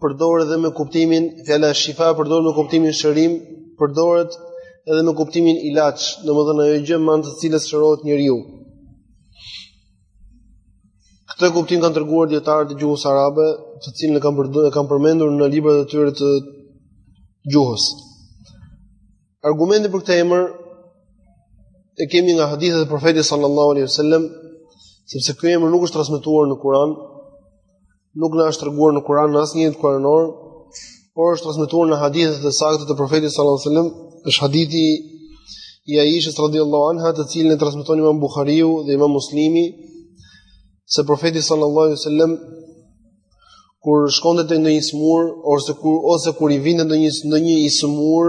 përdoret edhe me kuptimin fjala shifa përdoret me kuptimin shërim, përdoret edhe me kuptimin ilaç, domethënë ajo gjë me anë të cilës shërohet njeriu. Këtë kuptim kanë treguar dietarët e gjuhës arabe, të cilën e kanë përdorur, e kanë përmendur në librat e tyre të gjuhës. Argumenti për këtë emër e kemi nga hadithet e profetit sallallahu alaihi wasallam, sepse ky emër nuk është transmetuar në Kur'an, nuk na është treguar në Kur'an në asnjë ajet kuranor, por është transmetuar në hadithe të sakta të profetit sallallahu alajhi wasallam, është hadithi i Aishës radhiyallahu anha, të cilin e transmeton Imam Buhariu dhe Imam Muslimi, se profeti sallallahu alajhi wasallam kur shkonte te ndonjë smur ose kur ose kur i vinte ndonjë ndonjë i smur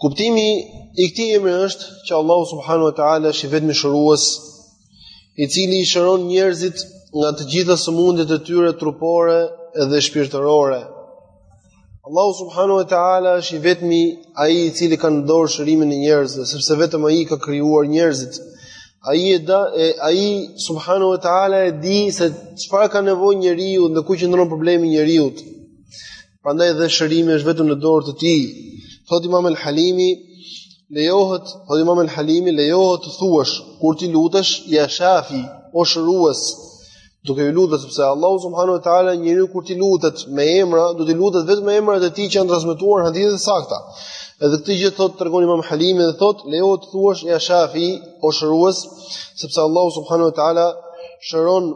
Kuptimi i këtij emri është që Allahu subhanahu wa taala është i vetmi shërues, i cili i shëron njerëzit nga të gjitha sëmundjet e tyre trupore dhe shpirtërore. Allahu subhanahu wa taala është i vetmi ai i cili ka në dorë shërimin e njerëzve, sepse vetëm ai ka krijuar njerëzit. Ai e da e ai subhanahu wa taala e di se çfarë ka nevojë njeriu dhe ku qëndron problemi i njeriut. Prandaj dhe shërimi është vetëm në dorë të tij. Thotë Imam al-Halimi, lejohet, thotë Imam al-Halimi, lejohet të thuash kur t'i lutesh ja shafi, o shërues, duke iu lutur sepse Allahu subhanahu wa taala njeriu kur t'i lutet me emra, do t'i lutet vetëm me emrat e tij që janë transmetuar në hadithe të sakta. Edhe këtë gjë thotë tregon Imam Halimi dhe thotë lejohet të thuash ja shafi, o shërues, sepse Allahu subhanahu wa taala shëron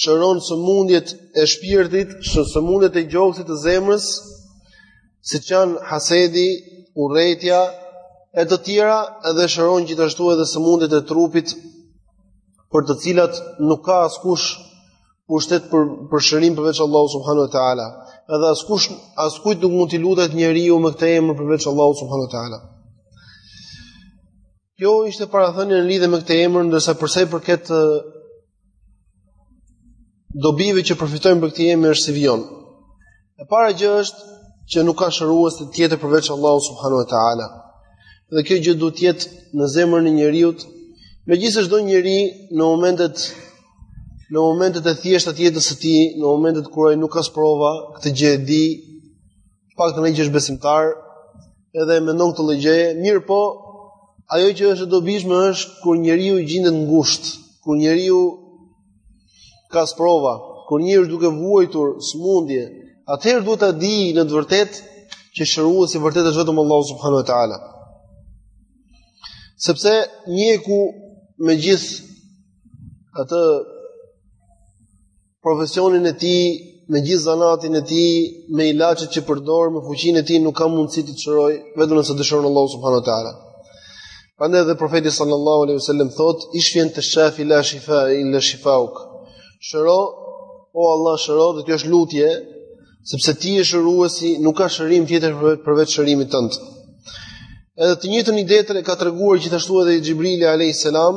shëron sëmundjet e shpirtit, shëron sëmundjet e gjoksit të zemrës, siç janë hasedi, urrejtja, e të tjera, edhe shëron gjithashtu edhe sëmundjet e trupit, për të cilat nuk ka askush pushtet për, për shërim përveç Allahut subhanahu wa ta'ala. Edhe askush, askujt nuk mund t'i lutet njeriu me këtë emër përveç Allahut subhanahu wa ta'ala. Kjo ishte parathënje në lidhe me këte emër, ndërsa për sa i përket dobive që përfitojmë për këtë emër është si vijon. E para gjë është që nuk ka shërues tjetër përveç Allahu subhanahu wa taala. Dhe kjo gjë duhet të jetë në zemrën e njeriut, megjithëse çdo njeri në momentet në momentet e thjeshta të jetës së tij, në momentet kur ai nuk ka sprova, këtë gjë e di paktën ai që është besimtar, edhe e mendon këtë gjë, mirëpo, ajo që është e dobishme është kur njeriu gjindet ngusht, kur njeriu ka sprova, kur njeriu është duke vuajtur smundje, atëherë duhet ta dijë në të vërtetë që shëruesi i vërtetë është vetëm Allahu subhanahu wa taala. Sepse mjeku me gjithë atë profesionin e tij, me gjithë zanatin e tij, me ilaçet që përdor, me fuqinë e tij nuk ka mundësi të shëroj, vetëm nëse dëshiron Allahu subhanahu wa taala. Prandaj edhe profeti sallallahu alaihi wasallam thot, "Ishfi ente shafi la shifa illa shifauk." Shëro, o Allah, shëro, dhe kjo është lutje, sepse ti je shëruesi, nuk ka shërim tjetër përveç shërimit tënd. Edhe të njëjtën ide të ka treguar gjithashtu edhe Xhibrili alayhis salam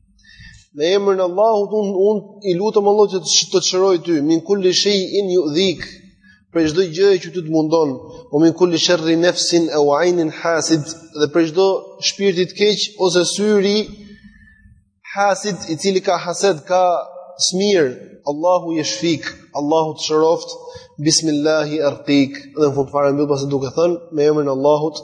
Me emrin e Allahut un un i lutem Allahut që të shëroj ty min kulli shay in yudhik për çdo gjë që ty të mundon min kulli sharri nafsin aw aynin hasid dhe për çdo shpirti të keq ose syri hasid i cili ka hased ka smir Allahu yashfik Allahu të shëroft bismillahi arqik dhe në fund fare mbyll prapë duke thënë me emrin e Allahut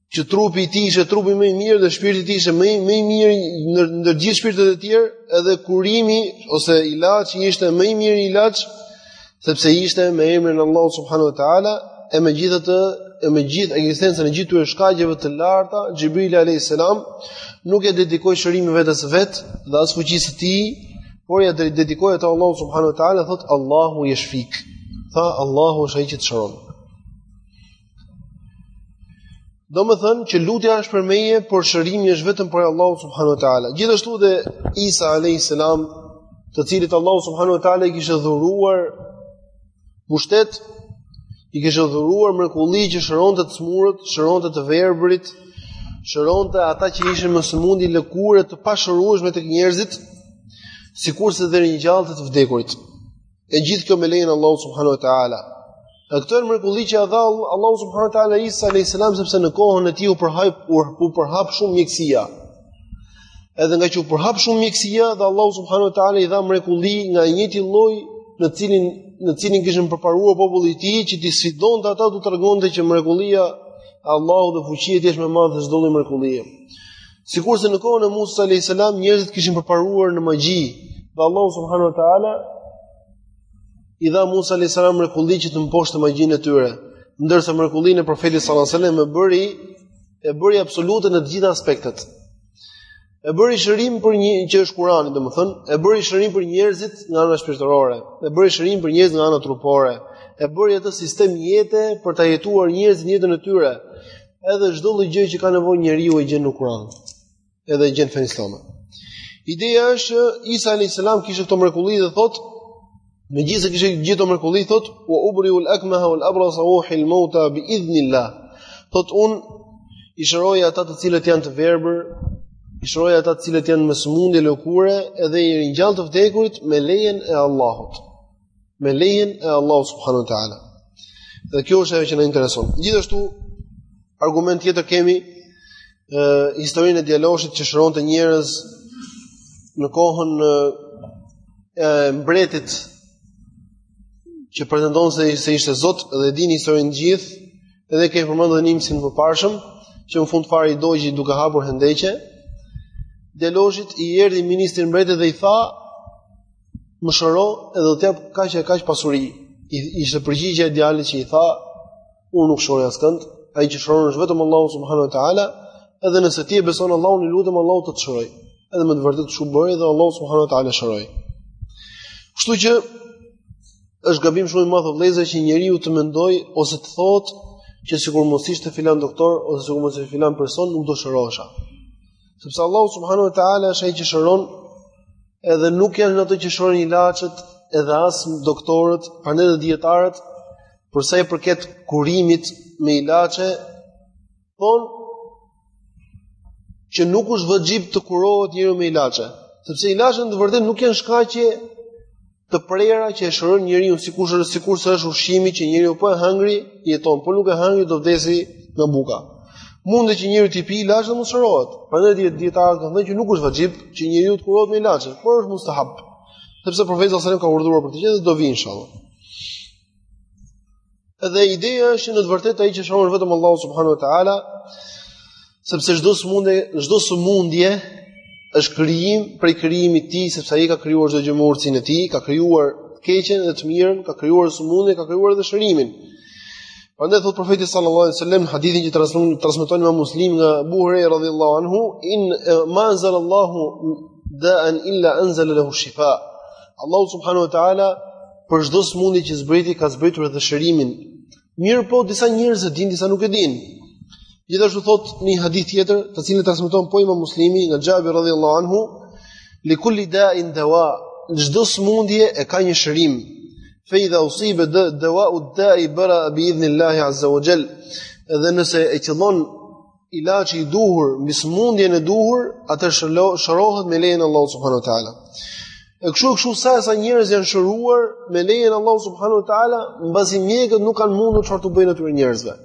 që trupi i tij ishte trupi më i mirë dhe shpirti i tij ishte më i më i mirë ndër ndër gjithë shpirtët e tjerë, edhe kurimi ose ilaçi ishte më i mirë ilaç sepse ishte me emrin e Allahut subhanahu wa taala, e me gjithë atë e me gjithë ekzistencën e gjithë shkaqeve të larta, Xhibril alayhis salam nuk e dedikoi shërimin vetes së vet dhe as fuqisë së tij, por ja dedikoi atë Allahut subhanahu wa taala, thotë Allahu yashfik. Tha Allahu është ai që të shëron. Domethënë që lutja është prej meje, por shërimi është vetëm prej Allahut subhanahu wa ta'ala. Gjithashtu dhe Isa a.s. të cilit Allahu subhanahu wa ta'ala i kishte dhuruar pushtet, i kishte dhuruar mrekulli që shëronte të sëmurët, shëronte të verbrit, shëronte ata që ishin me sëmundje lëkure të pashërueshme tek njerëzit, sikurse dhe ringjallte të vdekurit. E gjithë kjo me lejen e Allahut subhanahu wa ta'ala. E këto janë mrekulli që ia dha Allahu subhanahu wa ta'ala Isa a.s. sepse në kohën e tij u përhap, u përhap shumë mjekësia. Edhe ngaqë u përhap shumë mjekësia dhe Allahu subhanahu wa ta'ala i dha mrekulli nga i njëjti lloj në cilin në cilin kishin përparuar populli i tij që t'i sfidonte ata dhe t'u tregonte që mrekullia e Allahut dhe fuqia e tij është më e madhe se çdo lloj mrekullie. Sikurse në kohën e Musa alayhis salam njerëzit kishin përparuar në magji, dhe Allahu subhanahu wa taala i dha Musa alayhis salam mrekulli që të mposhte magjinë e tyre, ndërsa mrekullinë e profetit sallallahu alaihi wasallam e bëri e bëri absolute në të gjitha aspektet. E bëri shërim për një që është Kurani, domethënë, e bëri shërim për njerëzit nga ana shpirtërore, e bëri shërim për njerëzit nga ana trupore, e bëri atë sistem jete për ta jetuar njerëzit në jetën e tyre. Edhe çdo lloj gjë që ka nevojë njeriu e gjen në Kur'an. Edhe e gjen në Islam. Ideja është Isa alayhis salam kishte këto mrekulli dhe thotë me gjithë se kishte gjithë këto mrekulli thotë wa ubriul akmaha wal abrasa wa uhil mauta bi idhnillah. Thotë un i shëroj ata të cilët janë të verbër, i shëroj ata të cilët janë me sëmundje lëkure edhe i ringjall të vdekurit me lejen e Allahut. me lejen e Allahut subhanahu wa taala. Dhe kjo është ajo që na intereson. Gjithashtu argument tjetër kemi ë historinë e djaloshit që shëronte njerëz në kohën e mbretit që pretendonte se ishte Zot dhe e dini historinë të gjithë, edhe e kemi përmendur në mësimin e mëparshëm, që në fund fare i dogji duke hapur hendeqe. Djaloshit i erdhi ministri i mbretit dhe i tha, më shëro edhe do të jap kaq e kaq pasuri. Ishte përgjigjja e djalit që i tha, unë nuk shëroj askënd, ai që shëron është vetëm Allahu subhanahu wa taala, edhe nëse ti e beson Allahun, i lutem Allahut të të shëroj. Edhe me të vërtetë kshu bëri dhe Allahu subhanahu wa taala e shëroi. Kështu që është gabim shumë i madh vëllezër që njeriu të mendojë ose të thotë që sikur mos ishte filan doktor ose sikur mos ishte filan person nuk do shërohesha. Sepse Allahu subhanahu wa taala është ai që shëron edhe nuk janë ato që shërojnë ilaçet, edhe as doktorët, prandaj edhe dijetarët për sa i përket kurimit me ilaçe, thon që nuk është vaxhib të kurohet njeriu me ilaçe, sepse ilaçet në të vërtetë nuk janë shkaqe të prera që e shërojnë njeriun sikur sikurse është ushqimi që njeriu po e hëngri, jeton, po nuk e hëngri do vdesi nga buka. Mund që njeriu të pijë ilaç dhe mos shërohet. Prandaj dijet dijetarët kanë thënë që nuk është vaxhib që njeriu të kurohet me ilaçe, por është mustahab. Sepse profeti sallallahu alajhi wasallam ka urdhëruar për këtë gjë dhe do vijë inshallah. Dhe ideja është në të vërtetë ai që shëron është vetëm Allahu subhanahu wa taala, sepse çdo sëmundje, çdo sëmundje është krijim prej krijimit të tij, sepse ai ka krijuar çdo gjë me urtësinë e tij, ka krijuar të keqen dhe të mirën, ka krijuar sëmundjen, ka krijuar edhe shërimin. Prandaj thot profeti sallallahu alaihi wasallam hadithin që transmeton transmeton Imam Muslimi nga Abu Huraira radhiyallahu anhu in ma anzal Allahu da'an illa anzal lahu shifa. Allahu subhanahu wa ta'ala për çdo smundje që zbriti ka zbritur edhe shërimin. Mirëpo disa njerëz e dinë, disa nuk e dinë. Gjithashtu thot në një hadith tjetër, të cilin e transmeton po Imam Muslimi nga Jabir radhiyallahu anhu, li kulli da'in dawa, çdo smundje e ka një shërim. Fe idha usibe dhe dëva u da i bëra bi idhni Allahi Azza wa Gjell Edhe nëse e qëllon ilaçi i duhur, mbi sëmundjen e duhur Atë shërohet me lejen e Allahut subhanu ta'ala E kështu e kështu sa e sa njerëz janë shëruar Me lejen e Allahut subhanu ta'ala Mbasi mjekët nuk kanë mundur çfarë të bëjnë atyre njerëzve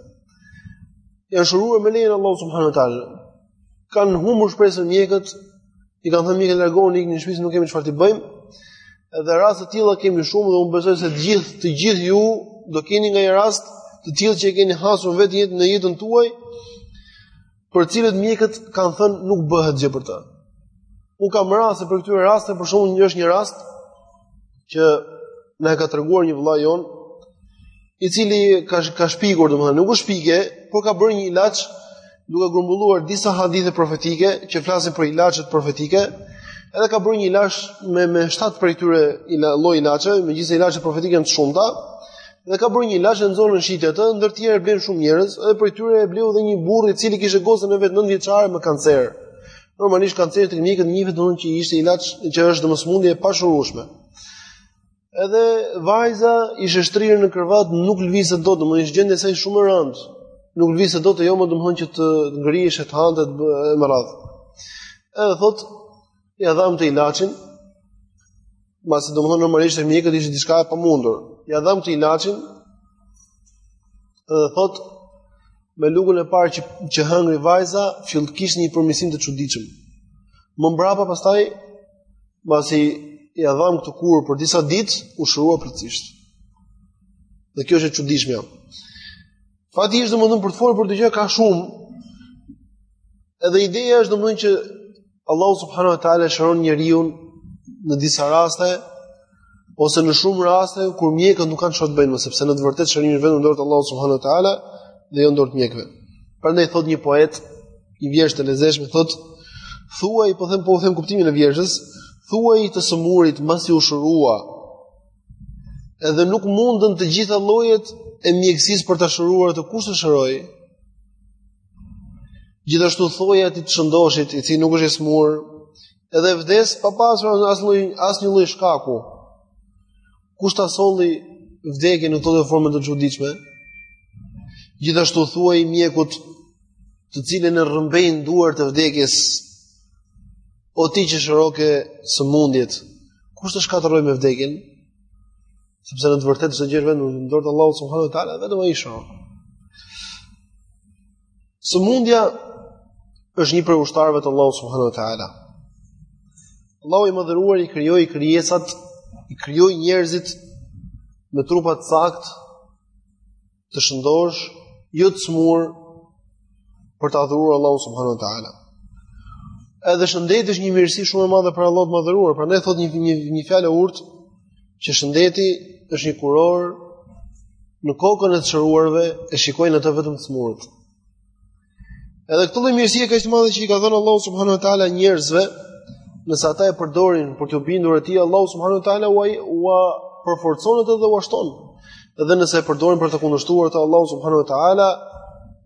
Janë shëruar me lejen e Allahut subhanu ta'ala kanë humbur shpresën mjekët, i kanë thënë mjekët largohuni ikni në shtëpi se nuk kemi çfarë të bëjmë. Edhe raste të tilla kemi shumë dhe unë besoj se të gjithë, të gjithë ju do keni nga një rast të tillë që e keni hasur vetë jetën në jetën tuaj, për të cilët mjekët kanë thënë nuk bëhet gjë për të. Unë kam raste prej këtyre rasteve, për shembull një është një rast që na ka treguar një vëlla i jonë, i cili ka ka shpikur domethënë nuk është shpikje, por ka bërë një ilaç duke grumbulluar disa hadithe profetike që flasin për ilaçet profetike, edhe ka bërë një ilaç me me shtatë prej tyre lloj ilaçe, megjithëse ilaçet profetike janë të shumta, dhe ka bërë një ilaç edhe e nxori në shitje atë, ndër të tjerë blenë shumë njerëz, edhe prej tyre e bleu edhe një burrë i cili kishte gocën e vet 9 vjeçare me kancer. Normalisht kanceri tek mjekët njihet domethënë që ishte ilaç që është domethënë sëmundje e pashurueshme. Edhe vajza ishte shtrirë në krevat, nuk lvizte dot, domethënë ishte gjendja e saj shumë e rëndë. Nuk lvizte dot e jo më domethënë që të ngriheshte të hante e me radhë. Edhe thotë ia dhamë atë ilaçin. Mbasi domethënë normalisht te mjekët ishte diçka e pamundur. Ia dhamë atë ilaçin. Edhe thotë me lugën e parë që që hëngri vajza, fill kishte një përmirësim të çuditshëm. Më mbrapa pastaj mbasi ia dhamë këtë kurë për disa ditë, u shërua plotësisht. Dhe kjo është e çuditshme. Fakti është domethënë për të folur për këtë gjë ka shumë. Edhe ideja është domethënë që Allahu subhanahu wa taala e shëron njeriun në disa raste ose në shumë raste kur mjekët nuk kanë çfarë të bëjnë më, sepse në të vërtetë shërimi është vetëm në dorë të Allahut subhanahu wa taala dhe jo në dorë të mjekëve. Prandaj thotë një poet një vjershë të lezetshme thotë thuaj po them po u them kuptimin e vjershës, thuaj të sëmurit mbasi u shërua. Edhe nuk mundën të gjitha llojet e mjekësisë për ta shëruar atë kush të shëroi. Gjithashtu thuaj atij të shëndoshit, i cili nuk është i smur, edhe vdes pa pasur asnjë asnjë lloj shkaku. Kush ta solli vdekjen në këtë formë të çuditshme? Gjithashtu thuaj mjekut të cilin e rrëmbejnë duart e vdekjes, o ti që shëroke sëmundjet, kush të shkatërroi me vdekjen? Sepse në të vërtetë çdo gjë vjen në dorë të Allahut subhanuhu teala, vetëm ai shëron. Sëmundja është një prej ushtarëve të Allahut subhanuhu teala. Allahu i madhëruar i krijoi krijesat, i krijoi njerëzit me trupa të saktë, të shëndoshë, jo të smur për ta adhuruar Allahu subhanahu wa taala. Edhe shëndeti është një mirësi shumë e madhe prej Allahut të madhëruar, prandaj thotë një një një fjalë e urtë që shëndeti është një kurorë në kokën e të shëruarve e shikojnë atë vetëm të smurët. Edhe këtë lloj mirësie kaq të madhe që i ka dhënë Allahu subhanahu wa taala njerëzve, nëse ata e përdorin për t'iu bindur atij Allahu subhanahu wa taala ua përforcon atë dhe ua shton. Dhe nëse e përdorin për ta kundërshtuar atë Allahu subhanahu wa taala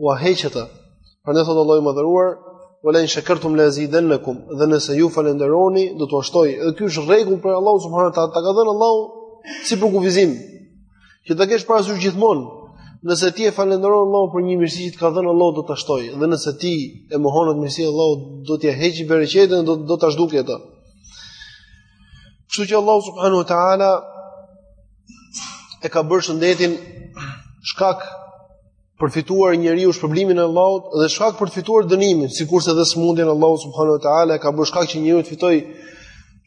ua heq atë. Prandaj thotë Allahu i madhëruar, "Wala in shakartum la azidannakum." Dhe nëse ju falënderoni, do t'ua shtoj. Edhe ky është rregull prej Allahut subhanahu wa taala, ta ka dhënë Allahu si përkufizim. Që ta kesh parasysh gjithmonë, nëse ti e falënderon Allahun për një mirësi që të ka dhënë Allahu do ta shtojë, dhe nëse ti e mohon atë mirësi Allahu do t'ia heqë bereqetën dhe do do ta zhdukë atë. Kështu që Allahu subhanahu wa taala e ka bërë shëndetin shkak për të fituar njeriu shpërblimin e Allahut dhe shkak për të fituar dënimin, sikurse edhe smundjen Allahu subhanahu wa taala e ka bërë shkak që njeriu të fitojë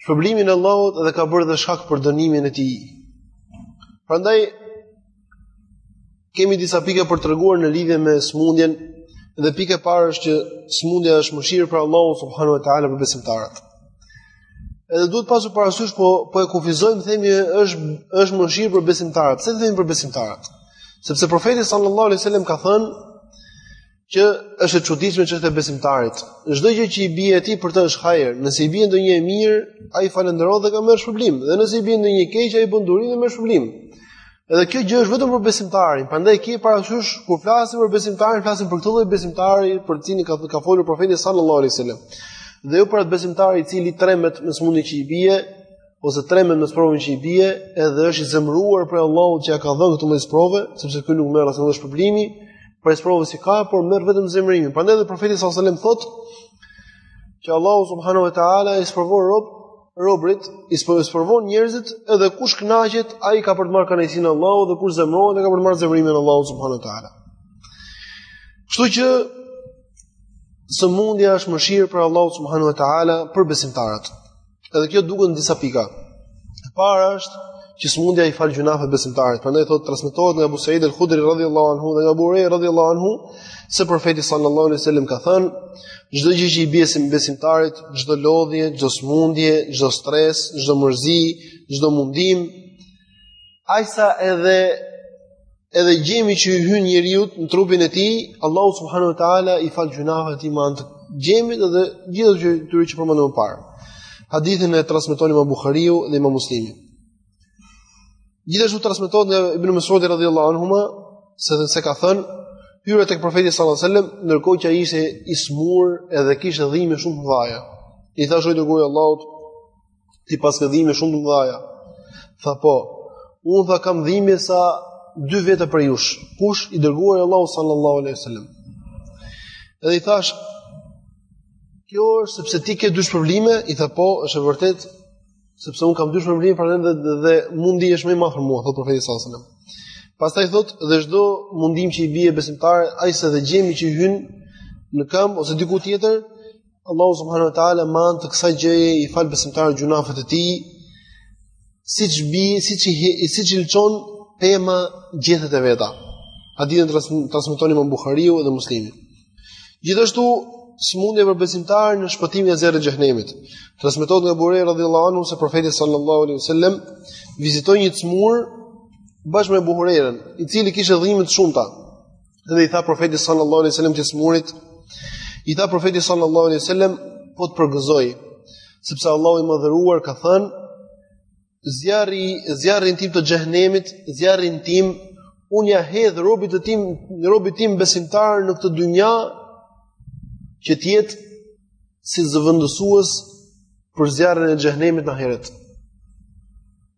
shpërblimin e Allahut dhe ka bërë dhe shkak për dënimin e tij. Prandaj kemi disa pika për treguar në lidhje me smundjen dhe pika e parë është që smundja është mëshirë prej Allahut subhanahu wa taala për besimtarët. Edhe duhet pasur parasysh po po e kufizojmë themi është është mëshirë për besimtarët. Pse themi për besimtarët? Sepse profeti sallallahu alejhi ue sellem ka thënë që është e çuditshme çështja e besimtarit. Çdo gjë që i bie atij për të është hajër. Nëse i bie ndonjë e mirë, ai falënderon dhe ka merr shpërblim. Dhe nëse i bie ndonjë e keq, ai bën durim dhe merr shpërblim. Edhe kjo gjë është vetëm për besimtarin. Prandaj kije parasysh kur flasim për besimtarin, flasim për këtë lloj besimtari për të cilin ka ka folur profeti sallallahu alajhi wasallam. Dhe jo për atë besimtar i cili tremet me smundjen që i bie ose tremet me sprovën që i bie, edhe është i zemëruar prej Allahut që ia ka dhënë këtë lloj sprove, sepse ky nuk merr asnjë shpërblimi për sprovën që ka, por merr vetëm zemërimin. Prandaj edhe profeti sallallahu alajhi wasallam thotë që Allahu subhanahu wa taala i sprovon rob robrit i sprovon njerëzit edhe kush kënaqet ai ka për të marrë kënaqësinë e Allahut dhe kush zemërohet ai ka për të marrë zemërimin e Allahut subhanuhu teala. Kështu që sëmundja është mëshirë prej Allahut subhanuhu teala për besimtarët. Edhe kjo duket në disa pika. E para është që smundja i fal gjunafe besimtarit. Prandaj thotë transmetohet nga Abu Said al-Khudri radhiyallahu anhu dhe nga Abu Huraira radhiyallahu anhu se profeti sallallahu alaihi wasallam ka thënë çdo gjë që i bie besimtarit, çdo lodhje, çdo smundje, çdo stres, çdo mërzi, çdo mundim, aq sa edhe Edhe gjembi që i hyn njeriu në trupin e tij, Allahu subhanahu wa taala i fal gjunafet e tij me anë të gjembit dhe gjithë këtyre që përmendëm më parë. Hadithin e transmeton Imam Buhariu dhe Imam Muslimi. Gjithashtu transmetohet nga Ibn Mesudi radhiyallahu anhu se se ka thënë hyra tek profeti sallallahu alajhi wasallam ndërkohë që ai ishte i smur edhe kishte dhimbje shumë të mëdha. I thashë i dërguar i Allahut ti paske dhime shumë të mëdha. Tha po, unë tha kam dhime sa dy vetë prej jush. Kush i dërguari i Allahut sallallahu alaihi wasallam. Edhe i thash, kjo është sepse ti ke dy shpërblime, i tha po, është e vërtet, sepse un kam dy shpërblime për dhe, dhe, dhe mundi është më i madh për mua, thot profeti sallallahu alaihi wasallam. Pastaj thot dhe çdo mundim që i bie besimtarit, aq sa dhe gjembi që hyn në këmbë ose diku tjetër, Allahu subhanahu wa taala me anë të kësaj gjëje i fal besimtarit gjunafet e tij, siç bi, siç i siç i lçon pema gjethet e veta. Hadithin e transmeton Imam Buhariu dhe Muslimi. Gjithashtu smundja për besimtarin është shpëtim nga zjarri i xhehenemit. Transmetohet nga Abu Huraira radhiyallahu anhu se profeti sallallahu alaihi wasallam vizitoi një të smur bashkë me Abu Hurairën, i cili kishte dhimbje të shumta. Dhe i tha profeti sallallahu alaihi wasallam të smurit, i tha profeti sallallahu alaihi wasallam po të përgëzoj, sepse Allahu i madhëruar ka thënë zjarri zjarrin tim të xhehenemit, zjarrin tim unë ja hedh robit të tim, robit tim besimtar në këtë dynja që të jetë si zëvendësues për zjarrin e xhehenemit në ahiret.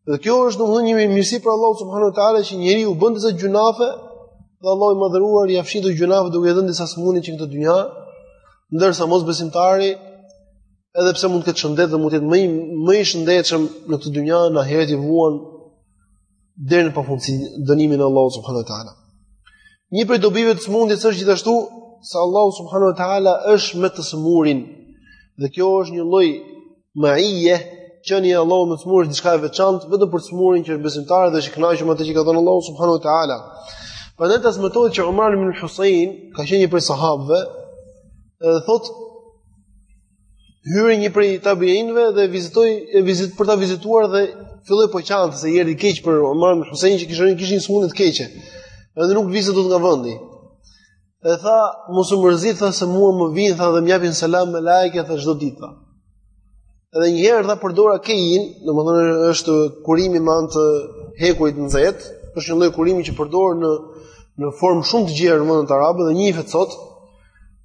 Dhe kjo është domethënë një mirësi prej Allahut subhanahu wa taala që njeriu bën disa gjunafe dhe Allahu i madhëruar ia fshin këto gjunafe duke i dhënë disa sëmundje që në këtë dynja, ndërsa mosbesimtari edhe pse mund të ketë shëndet dhe mund të jetë më më i shëndetshëm në këtë dynja, në ahiret i vuan deri në pafundësi dënimin e Allahut subhanahu wa taala. Një prej dobive të sëmundjes është gjithashtu se Allahu subhanahu wa taala është me të sëmurin dhe kjo është një lloj maije qenia e Allahut me të sëmurin është diçka e veçantë vetëm për të sëmurin që është besimtar dhe është i kënaqur me atë që i ka dhënë Allahu subhanahu wa taala. Prandaj transmetohet që Imran ibn Husayn ka qenë një prej sahabëve, thotë hyri një prej tabiinëve dhe vizitoi e vizit për ta vizituar dhe filloi po qante se i erdhi keq për Imran ibn Husajnin që kishte kishin smundje të keqe. Edhe nuk lëvizte dot nga vendi. E tha, mos u mërzit tha se mua më vin tha dhe më japin selam melaiket tha çdo ditë tha. Edhe një herë tha përdora kejin, domethënë është kurimi me anë të hekurit të nxehtë, është një lloj kurimi që përdoret në formë shumë të gjerë në vendet arabe dhe në ditët sot,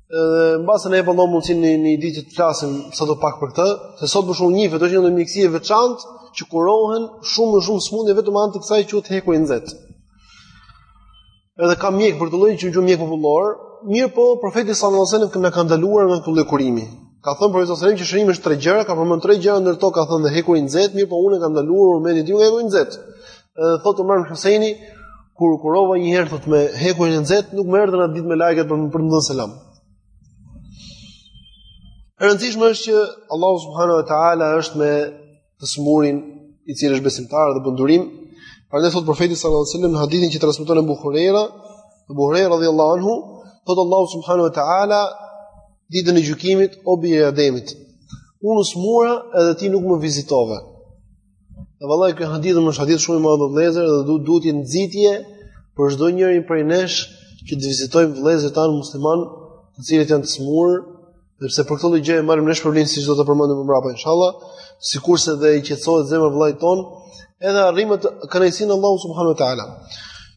Edhe mbase na jepet mundsi në një ditë të flasim sa do pak për këtë, se sot për shumë njerëz është një mjekësi e veçantë që kurohen shumë e shumë smundje vetëm me anë të kësaj të hekurit nxehtë. Edhe ka mjek për këtë lloj që quhen mjek popullor, mirëpo profeti sallallahu alajhi wasallam na ka ndaluar nga këtë lloj kurimi. Ka thënë profeti sallallahu alajhi wasallam që shërimi është në tre gjëra, ka përmendur tre gjëra ndër to ka thënë dhe hekuri nxehtë, mirëpo unë e kam ndaluar umetin tim nga hekuri nxehtë. Edhe thotë Imran Husajni, kur u kurova një herë thotë me hekurin e nxehtë, nuk më erdhën atë ditë melaiket për për të dhënë selam. E rëndësishme është që Allahu subhanahu wa taala është me të smurin i cili është besimtar dhe bën durim. Prandaj thot profeti sallallahu alajhi wasallam në hadithin që transmeton Abu Huraira, Abu Huraira radhiyallahu anhu, thot Allahu subhanahu wa taala ditën e gjykimit o bir i Ademit. U smura edhe ti nuk më vizitove. Dhe vallahi ky hadith është hadith shumë i madh vëllezër dhe duhet të jetë nxitje për çdo njërin prej nesh që të vizitojmë vëllezërit tanë musliman, të cilët janë të smur, sepse për këtë gjë marrim ne shpërblim siç do ta përmendim më mbrapa inshallah, sikurse dhe i qetësohet zemra e vëllait ton, edhe arrijmë kënaqësinë e Allahut subhanahu wa taala.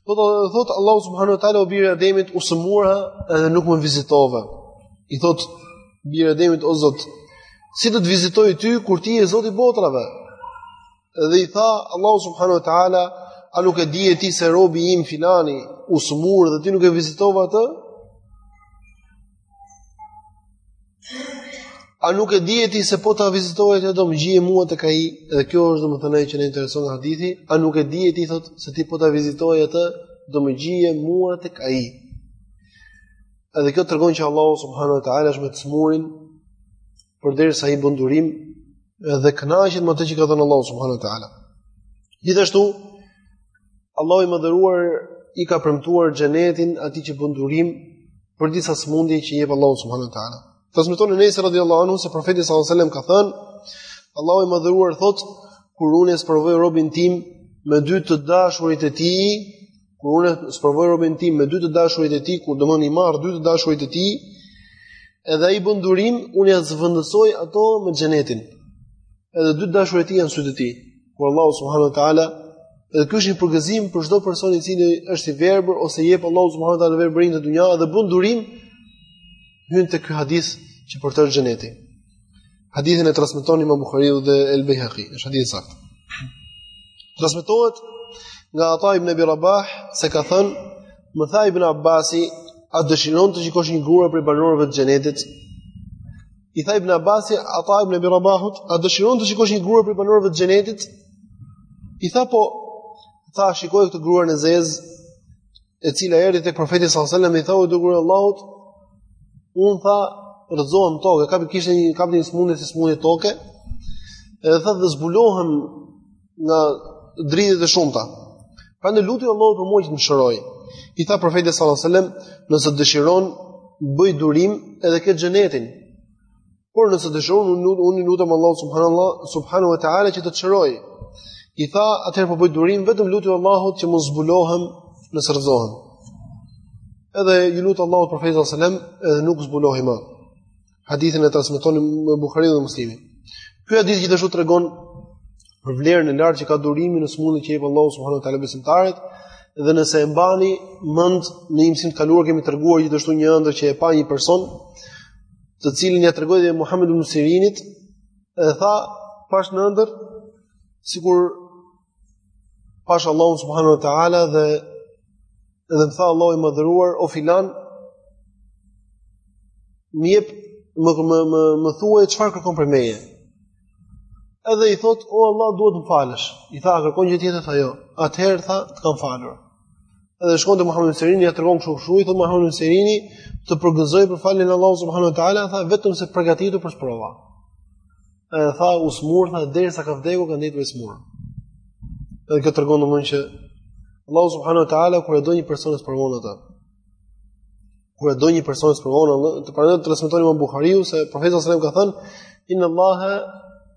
Pra do të thotë Allahu subhanahu wa taala o bir i Ademit u sëmura edhe nuk më vizitove. I thotë Biri i Ademit o Zot, si do të vizitoj ty kur ti je Zoti i botëve? Dhe i tha Allahu subhanahu wa taala, a nuk e di ti se robi im filani u sëmur dhe ti nuk e vizitove atë? A nuk e di ti se po ta vizitoje ti do më gjeje mua tek ai? Dhe kjo është domethënë ajo që na intereson nga hadithi, a nuk e di ti thotë se ti po ta vizitoje atë do më gjeje mua tek ai? Edhe kjo tregon që Allahu subhanahu wa taala është me të smurin përderisa ai bën durim dhe kënaqet me atë që ka dhënë Allahu subhanahu wa taala. Gjithashtu Allahu i madhëruar i ka premtuar xhenetin atij që bën durim për disa smundje që i jep Allahu subhanahu wa taala. Transmeton Enesi radhiyallahu anhu se profeti sallallahu alajhi wasallam ka thënë Allahu i madhëruar thotë kur unë e sprovoj robin tim me dy të dashurit e tij, Kur unë sprovoj robin tim me dy të dashurit e tij, kur domethënë i marr dy të dashurit e tij, edhe ai bën durim, unë ia zëvendësoj ato me xhenetin. Edhe dy të dashurit e tij janë sytë e tij. Kur Allahu subhanahu wa taala Dhe ky është një përgëzim për çdo person i cili është i verbër ose i jep Allahu subhanahu wa taala verbërinë në dynja dhe bën durim hyn te ky hadith që për të xheneti. Hadithin e transmeton Imam Buhariu dhe El Baihaqi, është hadith i saktë. Transmetohet nga Ata ibn Abi Rabah se ka thënë, më tha Ibn Abbasi, a dëshiron të shikosh një grua prej banorëve të xhenetit? I tha Ibn Abbasi, Ata ibn Abi Rabahit, a dëshiron të shikosh një grua prej banorëve të xhenetit? I tha po, tha shikoje këtë gruan e zezë e cila erdhi tek profeti sallallahu alajhi wasallam e i tha o i dërguari i Allahut un tha rrëzohem në tokë ka kishte një ka një smundje si smundje toke edhe tha dhe zbulohem nga dridhjet e shumta prandaj lutju Allahut për mua që të më shërojë i tha profeti sallallahu alajhi wasallam nëse dëshiron bën durim edhe ke xhenetin Por nëse dëshiron unë unë i lutem Allah subhanallahu subhanahu wa taala që të të shërojë. I tha atëherë po bëj durim vetëm lutju Allahut që mos zbulohem nëse rrëzohem. Edhe iu lut Allahut profeti alejhi selam edhe nuk zbulohej më. Hadithin e transmeton Imam Buhariu dhe Muslimi. Ky hadith gjithashtu tregon për vlerën e lartë që ka durimi në smundjen që i jep Allahu subhanahu wa taala besimtarit dhe nëse e mbani mend në mësimin e kaluar kemi treguar gjithashtu një ëndërr që e pa një person të cilin ia tregoi dhe Muhammed ibn Sirinit, e tha pash në ëndërr sikur pash Allahun subhanahu wa taala edhe më tha Allahu i madhëruar o filan më jep më më më, më thuaj çfarë kërkon prej meje. Edhe i thashë o Allah dua të më falësh. I tha a kërkon gjë tjetër tha jo. Atëherë tha të kam falur. Edhe shkon te Muhamedi Sirini ia tregon kështu kështu i thot Muhamedi Sirini të përgëzoj për faljen e Allahut subhanahu wa taala tha vetëm se përgatitu për sprova. Edhe tha u smur tha derisa ka vdekur ka ndenjur i smur. Edhe kjo tregon domethënë që Allahu subhanahu wa taala kur e do një person e sprovon atë. Kur e do një person e sprovon, prandaj transmeton Imam Buhariu se profeti sallallahu alajhi wasallam ka thënë inna Allaha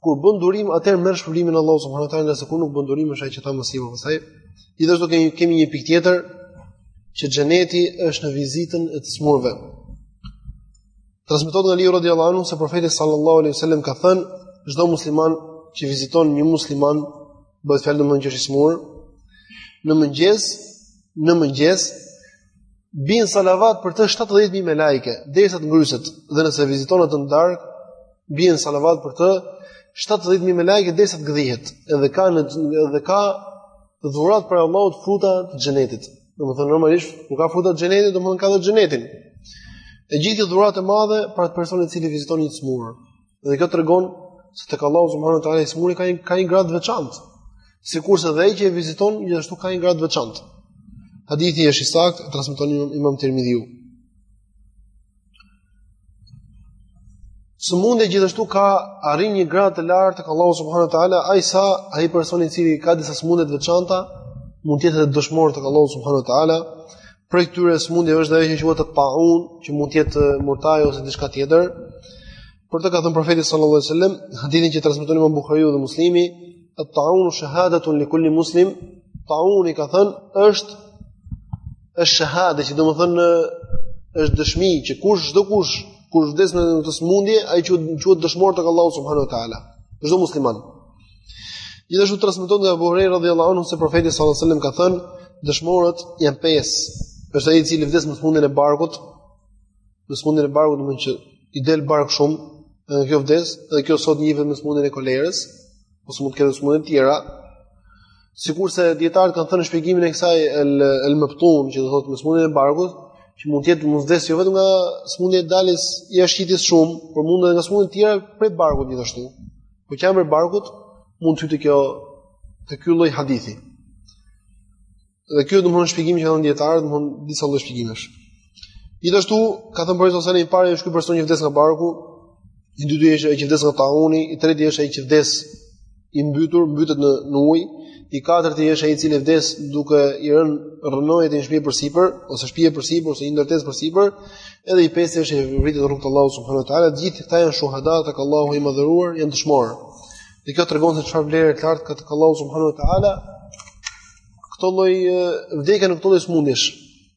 Kur bën durim, atëherë merr shpërblimin e Allahut subhanahu wa taala, nëse kur nuk bën durim është ai që ta mësimi pastaj. Gjithashtu kemi kemi një pikë tjetër që xheneti është në vizitën e të smurve. Transmetohet nga Aliu radhiyallahu anhu se profeti sallallahu alaihi wasallam ka thënë, çdo musliman që viziton një musliman, bëhet fjalë domethënë që është i smur, në mëngjes, në mëngjes Bin salavat për të 70000 melaike, derisa të ngryset dhe nëse viziton atë n'dark, bin salavat për të 70000 melaike derisa të gdhihet. Edhe ka në edhe ka dhurat prej Allahut fruta të xhenetit. Domethënë normalisht nuk ka fruta të xhenetit, domethënë ka dhe xhenetin. E gjithë dhurat e madhe për atë person i cili viziton një t'smur. Dhe kjo tregon se tek Allahu subhanahu wa taala i smuri ka një ka një grad të veçantë. Sikurse dhe ai që e viziton gjithashtu ka një grad të veçantë. Hadithi është i saktë, transmeton Imam Tirmidhiu. I smuri gjithashtu ka arrin një grad të lartë tek Allahu subhanahu wa taala, ai sa ai person i cili ka disa sëmundje të veçanta, mund të jetë edhe dëshmor tek Allahu subhanahu wa taala. Prej këtyre sëmundjeve është dhe ajo që quhet et-taun, që mund të jetë murtaj ose diçka tjetër. Për të ka thënë profeti sallallahu alajhi wasallam, hadithin që transmeton Imam Buhariu dhe Muslimi, "At-ta'un shahadatun li kulli muslim." Ta'uni ka thënë është është shahada, që domethënë është dëshmi që kush çdo kush kur vdes në këtë sëmundje, ai quhet quhet dëshmor tek Allahu subhanahu wa taala. Çdo musliman. Gjithashtu transmetohet nga Abu Huraira radhiyallahu anhu se profeti sallallahu alaihi wasallam ka thënë, dëshmorët janë pesë. Është ai i cili vdes me smundjen e barkut, me smundjen e barkut domthonë që i del bark shumë, edhe kjo vdes, edhe kjo sot njihet me smundjen e kolerës, ose mund të ketë sëmundje të tjera. Sikurse dijetarët kanë thënë shpjegimin e kësaj el el mebtun, që do thotë me sëmundjen e barkut, që mund të jetë mund vdes jo vetëm nga sëmundja e daljes jashtëqitjes shumë, por mund edhe nga sëmundje të tjera prej barkut gjithashtu. Po qe prej barkut, mund të hyjë te ky lloj hadithi. Dhe kjo domthon shpjegim që kanë dhënë dijetarët, domthon disa lloj shpjegimesh. Gjithashtu ka thënë profeti se i pari është ky person që vdes nga barku, i dyti është ai që vdes nga tauni, i treti është ai që vdes i mbytur, mbytet në në ujë, I katërti është ai i cili vdes duke i rënë rrënojat e një shtëpie përsipër ose shtëpia përsipër ose një ndërtesë përsipër, edhe i pesti është i vrari në rrugt të Allahut subhanuhu te ala, gjithë këta janë shuhada tek Allahu i madhëruar, janë dëshmorë. Dhe kjo tregon se çfarë vlerë të lartë ka tek Allahu subhanuhu te ala. Këto lloj vdekje në këto lloj smundjesh,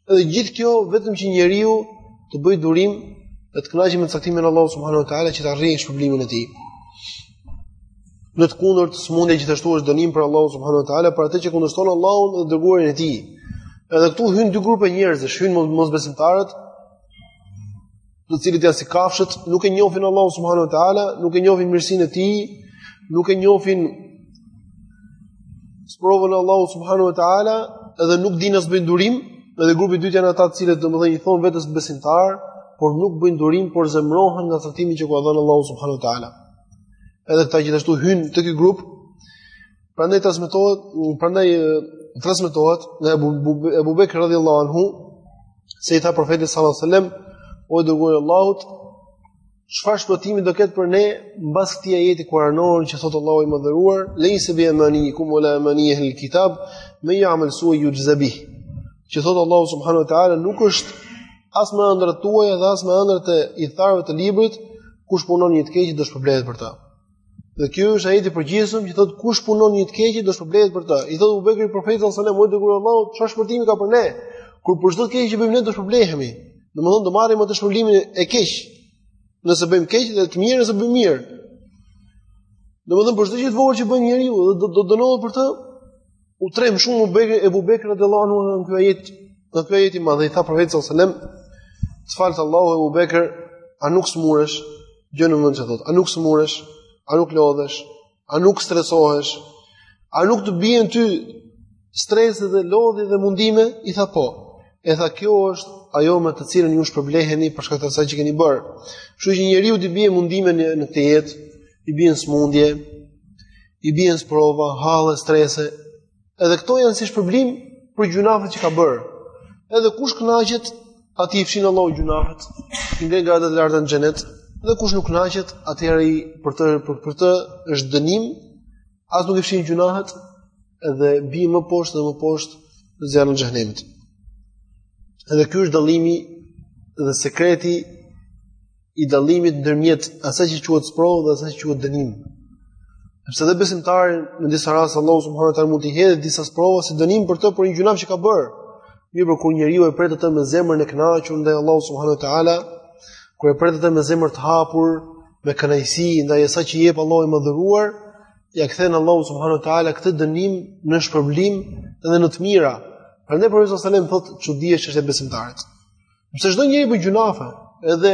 Edhe gjithë kjo vetëm që njeriu të bëjë durim dhe të kënaqet me caktimin e Allahut subhanuhu teala që të arrijë shpërblimin e tij. Në të kundërt, smundja gjithashtu është dënim prej Allahut subhanuhu teala për atë që kundërshton Allahun dhe dërguarin e tij. Edhe këtu hyn dy grupe njerëzish, hyn mosbesimtarët të cilët janë si kafshët, nuk e njohin Allahun subhanuhu teala, nuk e njohin mirësinë e tij, nuk e njohin sprovën e Allahut subhanuhu teala dhe nuk dinë as bëjnë durim, edhe grupi i dytë janë ata të cilët domethënë i thon vetes besimtar, por nuk bëjnë durim, por zemrohen nga caktimi që ka dhënë Allahu subhanuhu teala. Edhe këta gjithashtu hyjnë te ky grup Prandaj transmetohet, prandaj transmetohet nga Abu Bekr radhiyallahu anhu se i tha profetit sallallahu alaihi wasallam, o i dërguar i Allahut, çfarë shpëtimi do ketë për ne mbas këtij ajeti kuranor që thot Allahu i madhëruar, leysa bi amanikum wala amani ahli alkitab, man ya'mal su'an yujza bih. Që thot Allahu subhanahu wa ta'ala nuk është as me ëndrrat tuaja dhe as me ëndrrat e ithtarëve të librit, kush punon një të keqe do shpërblehet për të. Dhe ky është ajeti i përgjithshëm që thotë kush punon një të keqe do shpërblehet për të. I thotë Abu Bekri profetit sallallahu alajhi wasallam, "O i dërguar i Allahut çfarë shpëtimi ka për ne? Kur për çdo të keqe që bëjmë ne do shpërblehemi." Domethënë do marrim atë shpërblimin e keq. Nëse bëjmë keq dhe të mirë nëse bëjmë mirë. Domethënë për çdo gjë të vogël që bën njeriu, do do dënohet për të. U tremb shumë Ebu Bekr, Ebu Bekr radiallahu anhu në këtë ajet, në këtë ajet i madh, i tha profeti sallallahu alajhi wasallam, "Të faltë Allahu Ebu Bekr, a nuk smuresh gjë do me thënë? A nuk smuresh? A nuk lodhesh? A nuk stresohesh? A nuk të bien ty stresi dhe lodhje dhe mundime?" I tha po. E tha kjo është ajo me të cilën ju shpërbleheni për shkak të asaj që keni bërë. Kështu që njeriut i bien mundime në këtë jetë, i bien smundje, i bien sprova, halle, strese. Edhe këto janë si shpërblim për gjunafet që ka bërë. Edhe kush kënaqet, atij i fshin Allahu gjunafet, i ngre gradat e larta në xhenet, dhe kush nuk kënaqet, atëherë për të për, për të është dënim, as nuk i fshin gjunafet, edhe bie më poshtë dhe më poshtë në zjarrin e xhenemit. Edhe ky është dallimi dhe sekreti i dallimit ndërmjet asaj që quhet sprovë dhe asaj që quhet dënim. Sepse dhe besimtari në disa raste Allahu subhanahu wa taala mund t'i hedhë disa sprova si dënim për të për një gjunaf që ka bërë. Mirëpo kur njeriu e pret atë me zemrën e kënaqur ndaj Allahu subhanahu wa taala, kur e pret atë me zemër të hapur, me kënaqësi ndaj asaj që jep Allahu i madhëruar, ja kthen Allahu subhanahu wa taala këtë dënim në shpërblim dhe në të mira. Prandaj profeti sallallahu alajhi wasallam thotë çudi është çështja e besimtarit. Sepse çdo njeri bën gjunafe, edhe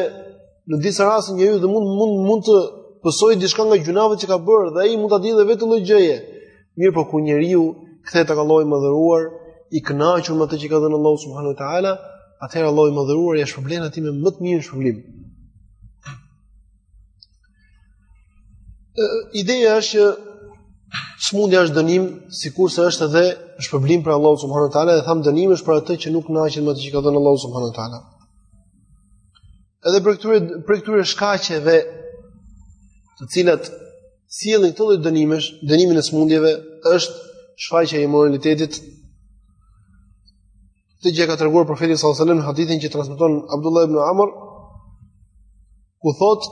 në disa raste njeriu dhe mund mund mund të pësoj diçka nga gjunafet që ka bërë dhe ai mund ta dijë vetë lloj gjëje. Mirëpo kur njeriu kthehet tek Allahu i madhëruar, i kënaqur me atë që ka dhënë Allahu subhanahu wa taala, atëherë Allahu i madhëruar ja shpërblen atij me më të mirin shpërblim. Ideja është që smundja është dënim, sikurse është edhe shpërblim prej Allahut subhanahu wa taala, dhe tham dënim është për atë që nuk kënaqet me atë që ka dhënë Allahu subhanahu wa taala. Edhe prej këtyre prej këtyre shkaqeve të cilat sjellin këto lloj dënimesh, dënimin e smundjeve është shfaqja e imoralitetit Këtë gjë ka treguar profeti sallallahu alajhi wasallam në hadithin që transmeton Abdullah ibn Amr, ku thot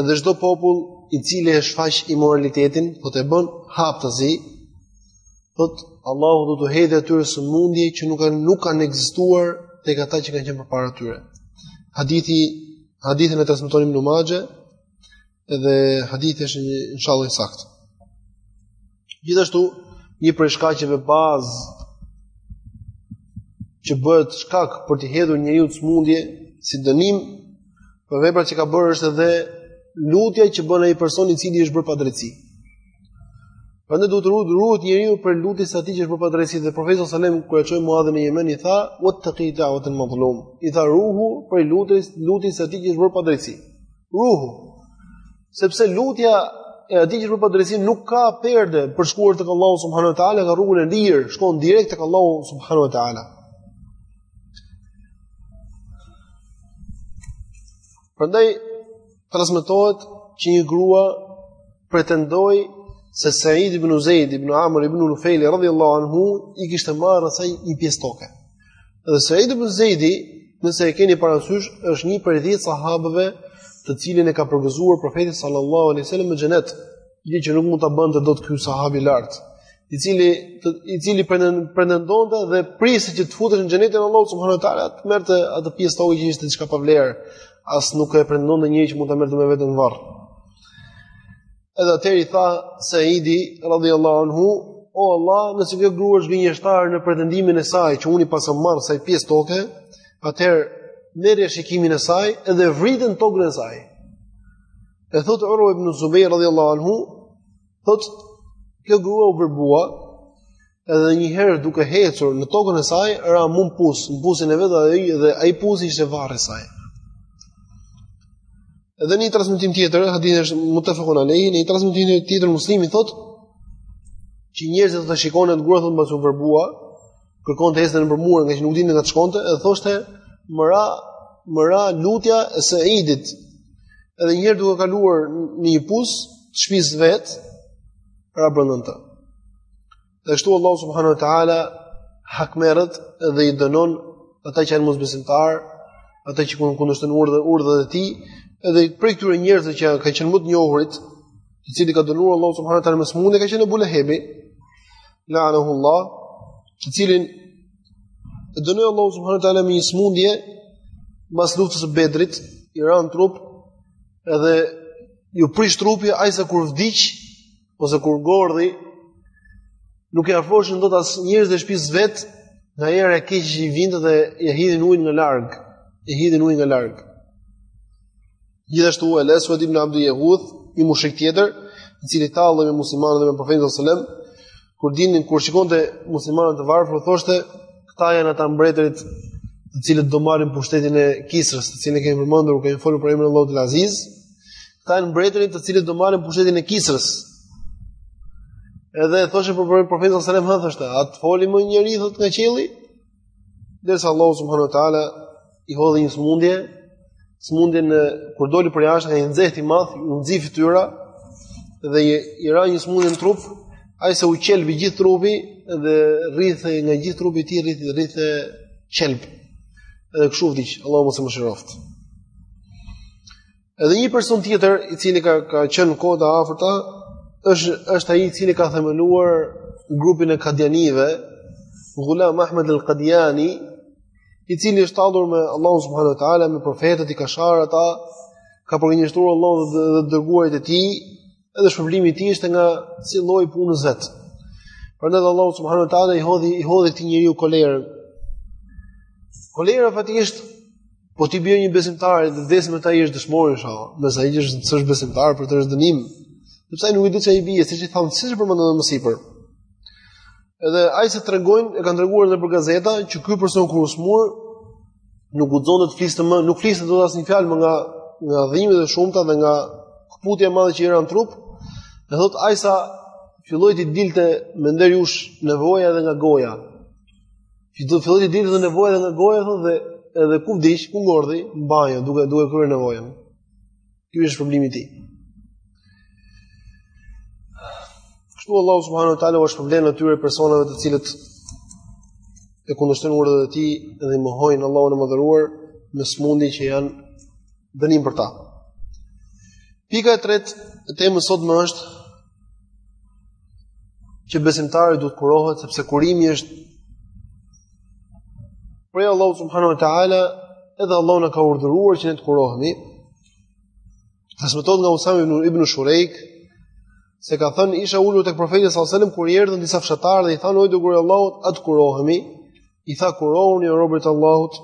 edhe çdo popull i cili e shfaq imoralitetin, thot e bën haptazi, thot Allahu do t'u hedhë atyre sëmundje që nuk kanë nuk kanë ekzistuar tek ata që kanë qenë përpara tyre. Hadithi hadithin e transmeton Ibn Majah edhe hadithi është inshallah i saktë. Gjithashtu, një prej shkaqeve bazë që bëhet shkak për të hedhur njeriun në smundje si dënim për veprat që ka bërë është edhe lutja që bën ai person i cili i është bërë padrejti. Prandaj duhet të ruhet ruhet njeriu prej lutjes atij që i është bërë padrejti dhe profeti sallallahu alajhi wasallam kur e çoi Muadhin në Jemen i tha wattaqi da'wat al-mazlum. I tha ruhu prej lutjes lutjes atij që i është bërë padrejti. Ruhu. Sepse lutja e atij që i është bërë padrejtësi nuk ka perde për shkuar tek Allahu subhanahu wa taala, ka rrugën e lirë, shkon direkt tek Allahu subhanahu wa taala. Prandaj transmetohet që një grua pretendoi se Said ibnu Zeid ibn Amr ibn Nufail radhiyallahu anhu i kishte marrë asaj një pjesë toke. Dhe Said ibn Zeidi, nëse e keni parasysh, është një prej 10 sahabëve të cilin e ka përgëzuar profeti sallallahu alaihi wasallam me xhenet, gjë që nuk mund ta bënte dot ky sahab i lartë, i cili të, i cili pretendonte dhe priste që të futesh në xhenetin e Allahut subhanuhu teala, të merrte atë pjesë toke që ishte diçka pa vlerë, as nuk e pretendonte njëri që mund ta merrte me vete në varr. Edhe atëherë i tha Saidi radhiyallahu anhu, "O Allah, nëse kjo grua është gënjeshtar në pretendimin e saj që unë i paskam marr asaj pjesë toke, atëherë merrja shikimin e saj dhe vrite në tokën e saj." E thot Urwa ibn Zubayr radhiyallahu anhu, thot kjo grua u verbua edhe një herë duke hecur në tokën e saj, ra mu në pus, në pusin e vet dhe ai dhe ai pusi ishte varri i saj. Edhe një transmetim tjetër, hadithi është mutafaqun alay, në një transmetim tjetër muslimi thotë që njerëzit do ta shikonin atë grua thotë mbas u verbua, kërkonte të ecte nëpër mure ngaqë nuk dinte nga të shkonte, edhe thoshte më ra më ra lutja e Seidit. Edhe një herë duke kaluar në një pus, të shpis vet, ra brënda në të. Dhe kështu Allah subhanu wa ta'ala hakmerret dhe i dënon ata që janë mosbesimtar, ata që kundërshtojnë urdhën urdhën e tij, edhe prej këtyre njerëzve që kanë qenë më të njohurit, i cili e ka dënuar Allah subhanahu wa taala me smundje ka qenë Abu Lahebi, la'anahu Allah, i cili e dënoi Allah subhanahu wa taala me smundje pas luftës së Bedrit, i ra në trup edhe iu prish trupi aq sa kur vdiq ose kur gordhi nuk e afroshin dot as njerëzit e shtëpisë vet nga era e keq që i vinte dhe i hidhin ujin nga larg i hidhin ujin nga larg gjithashtu el aswad ibn abd yaghuth një mushrik tjetër i cili tallej me muslimanët dhe me profetin sallallahu alajhi wasallam kur dilnin kur shikonte muslimanët të varfër thoshte këta janë ata mbretërit të cilët do marrin pushtetin e Kisrës, të cilën e kemi përmendur, kur kemi folur për emrin e Allahut El Aziz. Këta janë mbretërit të cilët do marrin pushtetin e Kisrës. Edhe thoshte për profetin sallallahu alajhi wasallam thoshte, "A të foli më njeri sot nga qielli?" Derisa Allahu subhanahu wa taala i hodhi një smundje, smundje kur doli për jashtë një nxehtësi i madh, iu nxi fytyra dhe i, i ra një smundje në trup, aq sa iu qelb i gjithë trupi dhe rridhte nga gjithë trupi i tij rridhte rridhte qelb. Edhe kështu vdiq, Allahu mos e mëshiroftë. Edhe një person tjetër i cili ka ka qenë në kohët e afërta është është ai i cili ka themeluar grupin e Kadianive, Ghulam Ahmed al-Qadiani, i cili është tallur me Allahun subhanahu wa taala me profetët i ka sharë ata, ka përgënjeshtruar Allahun dhe, të dërguarit e tij, Edhe shpërblimi i tij ishte nga si lloji i punës vet. Prandaj Allahu subhanahu wa taala i hodhi i hodhi këtij njeriu kolerën. Kolera faktikisht po t'i bjerë një besimtari dhe vdes me të ai është dëshmor inshallah. Ndërsa ai që s'është besimtar për të është dënim. Sepse ai nuk e di çfarë i bie, siç i thamë, siç e përmendëm më sipër. Edhe aq sa tregojnë, e kanë treguar nëpër gazeta që ky person kur u smur nuk guxonte të fliste më, nuk fliste dot asnjë fjalë më nga nga dhimbjet e shumta dhe nga kputja e madhe që i ra në trup. E thot aq sa filloi t'i dilte me nder jush nevoja edhe nga goja. Si do filloi t'i dilte nevoja edhe nga goja thot dhe edhe ku vdiq, ku ngordhi, në banjo duke duke kryer nevojën. Ky është shpërblimi i tij. Kështu Allahu subhanahu wa taala ua shpërblen atyre personave të cilët e kundërshtojnë urdhrin e tij dhe e mohojnë Allahun e madhëruar me smundje që janë dënim për ta. Pika e tretë e temës sotme është që besimtari duhet të kurohet sepse kurimi është Prej Allahut subhanahu wa taala, edhe Allahu na ka urdhëruar që ne të kurohemi. Transmetohet nga Usame ibn Ibn Shurejk se ka thënë isha ulur tek profeti sallallahu alajhi wasallam kur i erdhën disa fshatarë dhe i thanë o i dërguari i Allahut a të kurohemi ai tha kurohuni o robërit e Allahut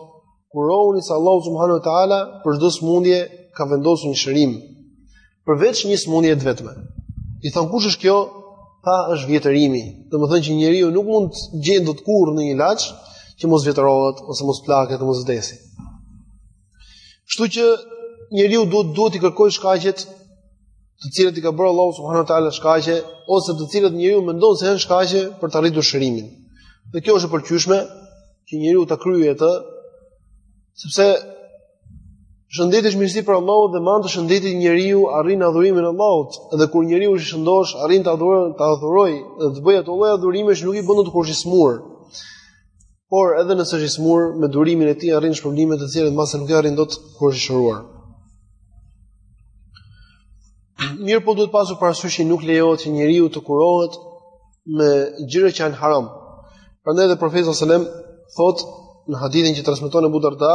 Kurohuni se Allahu subhanahu wa taala për çdo smundje ka vendosur një shërim. Përveç një smundje të vetme. I thanë kush është kjo? Tha është vjetërimi. Domethënë që njeriu nuk mund të gjejë dot kurrë ndonjë ilaç që mos vjetërohet ose mos plaket ose mos vdesë. Kështu që njeriu duhet duhet t'i kërkojë shkaqet të cilat i ka bërë Allahu subhanahu wa taala shkaqe ose të cilat njeriu mendon se janë shkaqe për të arritur shërimin. Dhe kjo është e pëlqyeshme që njeriu ta kryejë atë sepse shëndeti është mirësi prej Allahut dhe me anë të shëndetit njeriu arrin adhurimin e Allahut dhe kur njeriu është i shëndosh arrin të adhurojë të adhurojë dhe të bëjë ato lloj adhurimesh që nuk i bën dot kur është i smur. Por edhe nëse është i smur, me durimin e tij arrin shpërblime të cilat mbase nuk i arrin dot kur është i shëruar. Mirëpo duhet pasur parasysh që nuk lejohet që njeriu të kurohet me gjëra që janë haram. Prandaj edhe profeti sallallahu alajhi wasallam thotë në hadithin që transmeton Abu Darda,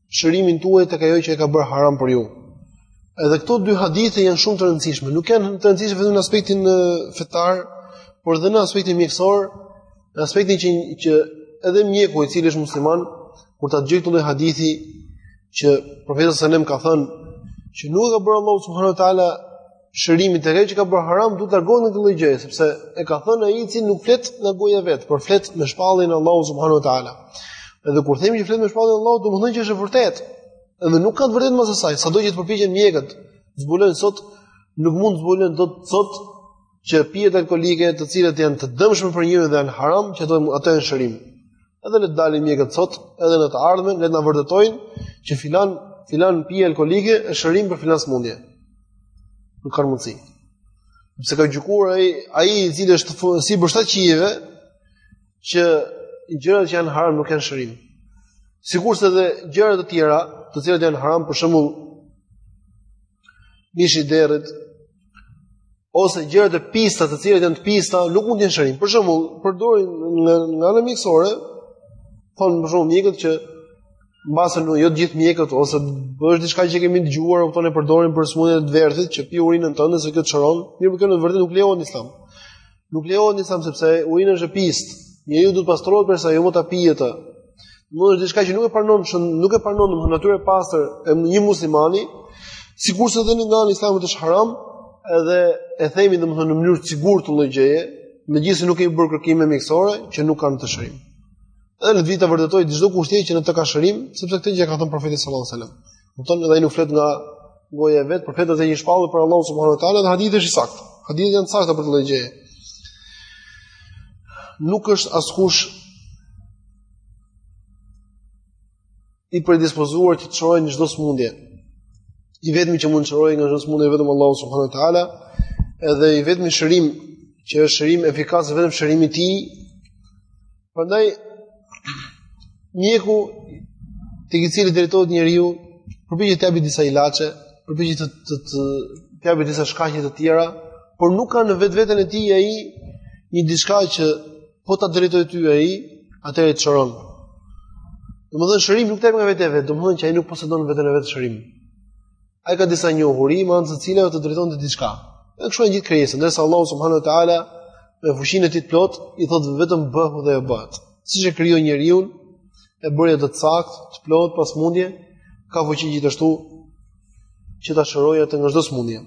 shërimin tuaj tek ajo që e ka bërë haram për ju. Edhe këto dy hadithe janë shumë të rëndësishme. Nuk janë të rëndësishme vetëm në aspektin fetar, por edhe në aspektin mjekësor, në aspektin që që edhe mjeku i cili është musliman, kur ta dëgjojë këtë lloj hadithi që profeti sallallahu alajhi wasallam ka thënë që nuk e ka bërë Allahu subhanahu wa taala shërimin te ajo që ka bërë haram duhet të largohet nga këto gjëra sepse e ka thënë ai që nuk flet nga goja e vet, por flet me shpalljen e Allahut subhanuhu teala. Edhe kur themi që flet me shpalljen e Allahut, domethënë që është e vërtetë. Edhe nuk ka të vërtetë mbas saj, sado që të përpiqen mjekët, zbulojnë sot nuk mund të zbulojnë dot sot që pijet alkoolike të cilat janë të dëmshme për njeriun dhe janë haram, që ato ato janë shërim. Edhe le të dalin mjekët sot, edhe në të ardhmen le të na vërtetojnë që filan filan pije alkoolike është shërim për filan smundje. Nuk ka mundësi. Sepse ka gjykuar ai, ai i cili është sipër shtatë qiejve që gjërat që janë haram nuk janë shërim. Sikurse edhe gjëra të tjera, të cilat janë haram, për shembull, mishi i derrit ose gjëra të pista, të cilat janë të pista, nuk mund të jenë shërim. Për shembull, përdorin nga nga ana mjekësore, thonë për shembull mjekët që mbase nuk jo të gjithë mjekët ose është diçka që kemi dëgjuar ku thonë përdorin për sëmundjen e verdhit që pi urinën tënde se kjo të shëron, mirëpo kjo në të vërtetë nuk lejohet në Islam. Nuk lejohet në Islam sepse urina është e pistë. Njeriu duhet të pastrohet prej saj jo më ta pijë atë. Dhe është diçka që nuk e pranon, që nuk e pranon domethënë natyra e pastër e një muslimani, sikurse edhe në fenë islame është haram, edhe e themi domethënë në mënyrë të sigurt këtë lloj gjëje, megjithëse nuk kemi bërë kërkime mjekësore që nuk ka në të shërim. Edhe mund ta vërtetojë çdokush, që që në të ka shërim, sepse këtë gjë ka thënë profeti sallallahu alajhi wasallam. Kupton, edhe ai nuk flet nga goja e vet, por flet atë një shpallje prej Allahu subhanahu wa taala dhe hadithi është i saktë. Hadithet janë të sakta për këtë lloj gjëje. Nuk është askush i predispozuar që të shërojë çdo smundje. I vetmi që mund të shërojë nga çdo smundje vetëm Allahu subhanahu wa taala, edhe i vetmi shërim që është shërim efikas vetëm shërimi i tij. Prandaj mjeku te i cili drejtohet njeriu, përpiqet të japë disa ilaçe, përpiqet të të të të japë disa shkaqe të tjera, por nuk ka në vetveten e tij ai një diçka që po t'u drejtove ti ai, atëherë të shëron. Domethënë shërim nuk të jep nga vetë vetë, domethënë që ai nuk posedon në veten e vet shërim. Ai ka disa njohuri, me anë të cilave të drejton te diçka. Dhe kështu janë gjithë krijesat, ndërsa Allahu subhanahu wa taala me fuqinë e tij të plotë i thotë vetëm bëhu dhe ai bëhet. Siç e krijoi njeriun, e bëri atë të saktë, të plotë, pa smundje, ka fuqi gjithashtu që ta shërojë atë nga çdo smundje.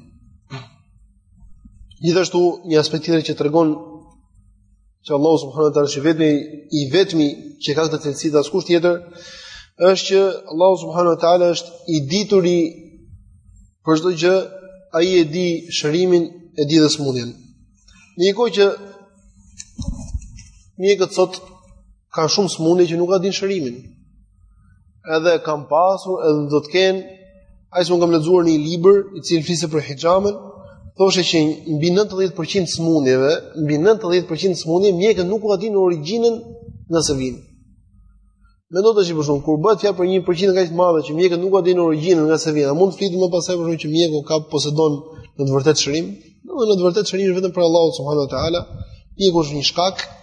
Gjithashtu një aspekt tjetër që tregon që Allahu subhanahu wa taala është vetmi i vetmi që ka këtë cilësi dhe askush tjetër, është që Allahu subhanahu wa taala është i dituri për çdo gjë, ai e di shërimin, e di edhe smundjen. Në një kohë që mjekët sot Ka shumë sëmundje që nuk ia dinë shërimin. Edhe kanë pasur, edhe do të kenë, nejse unë kam lexuar në një libër, i cili fliste për hijamen, thoshte që mbi 90% e sëmundjeve, mbi 90% sëmundje, mjekët nuk ua dinë origjinën nga se vijnë. Mendo ti që për shembull, kur bëhet fjalë për një përqindje kaq të madhe, që mjekët nuk ua dinë origjinën nga se vijnë, a mund të flitet më pastaj për shembull që mjeku ka, posedon në të vërtetë shërim, në të vërtetë shërimi është vetëm prej Allahut subhanahu wa taala, mjeku është një shkak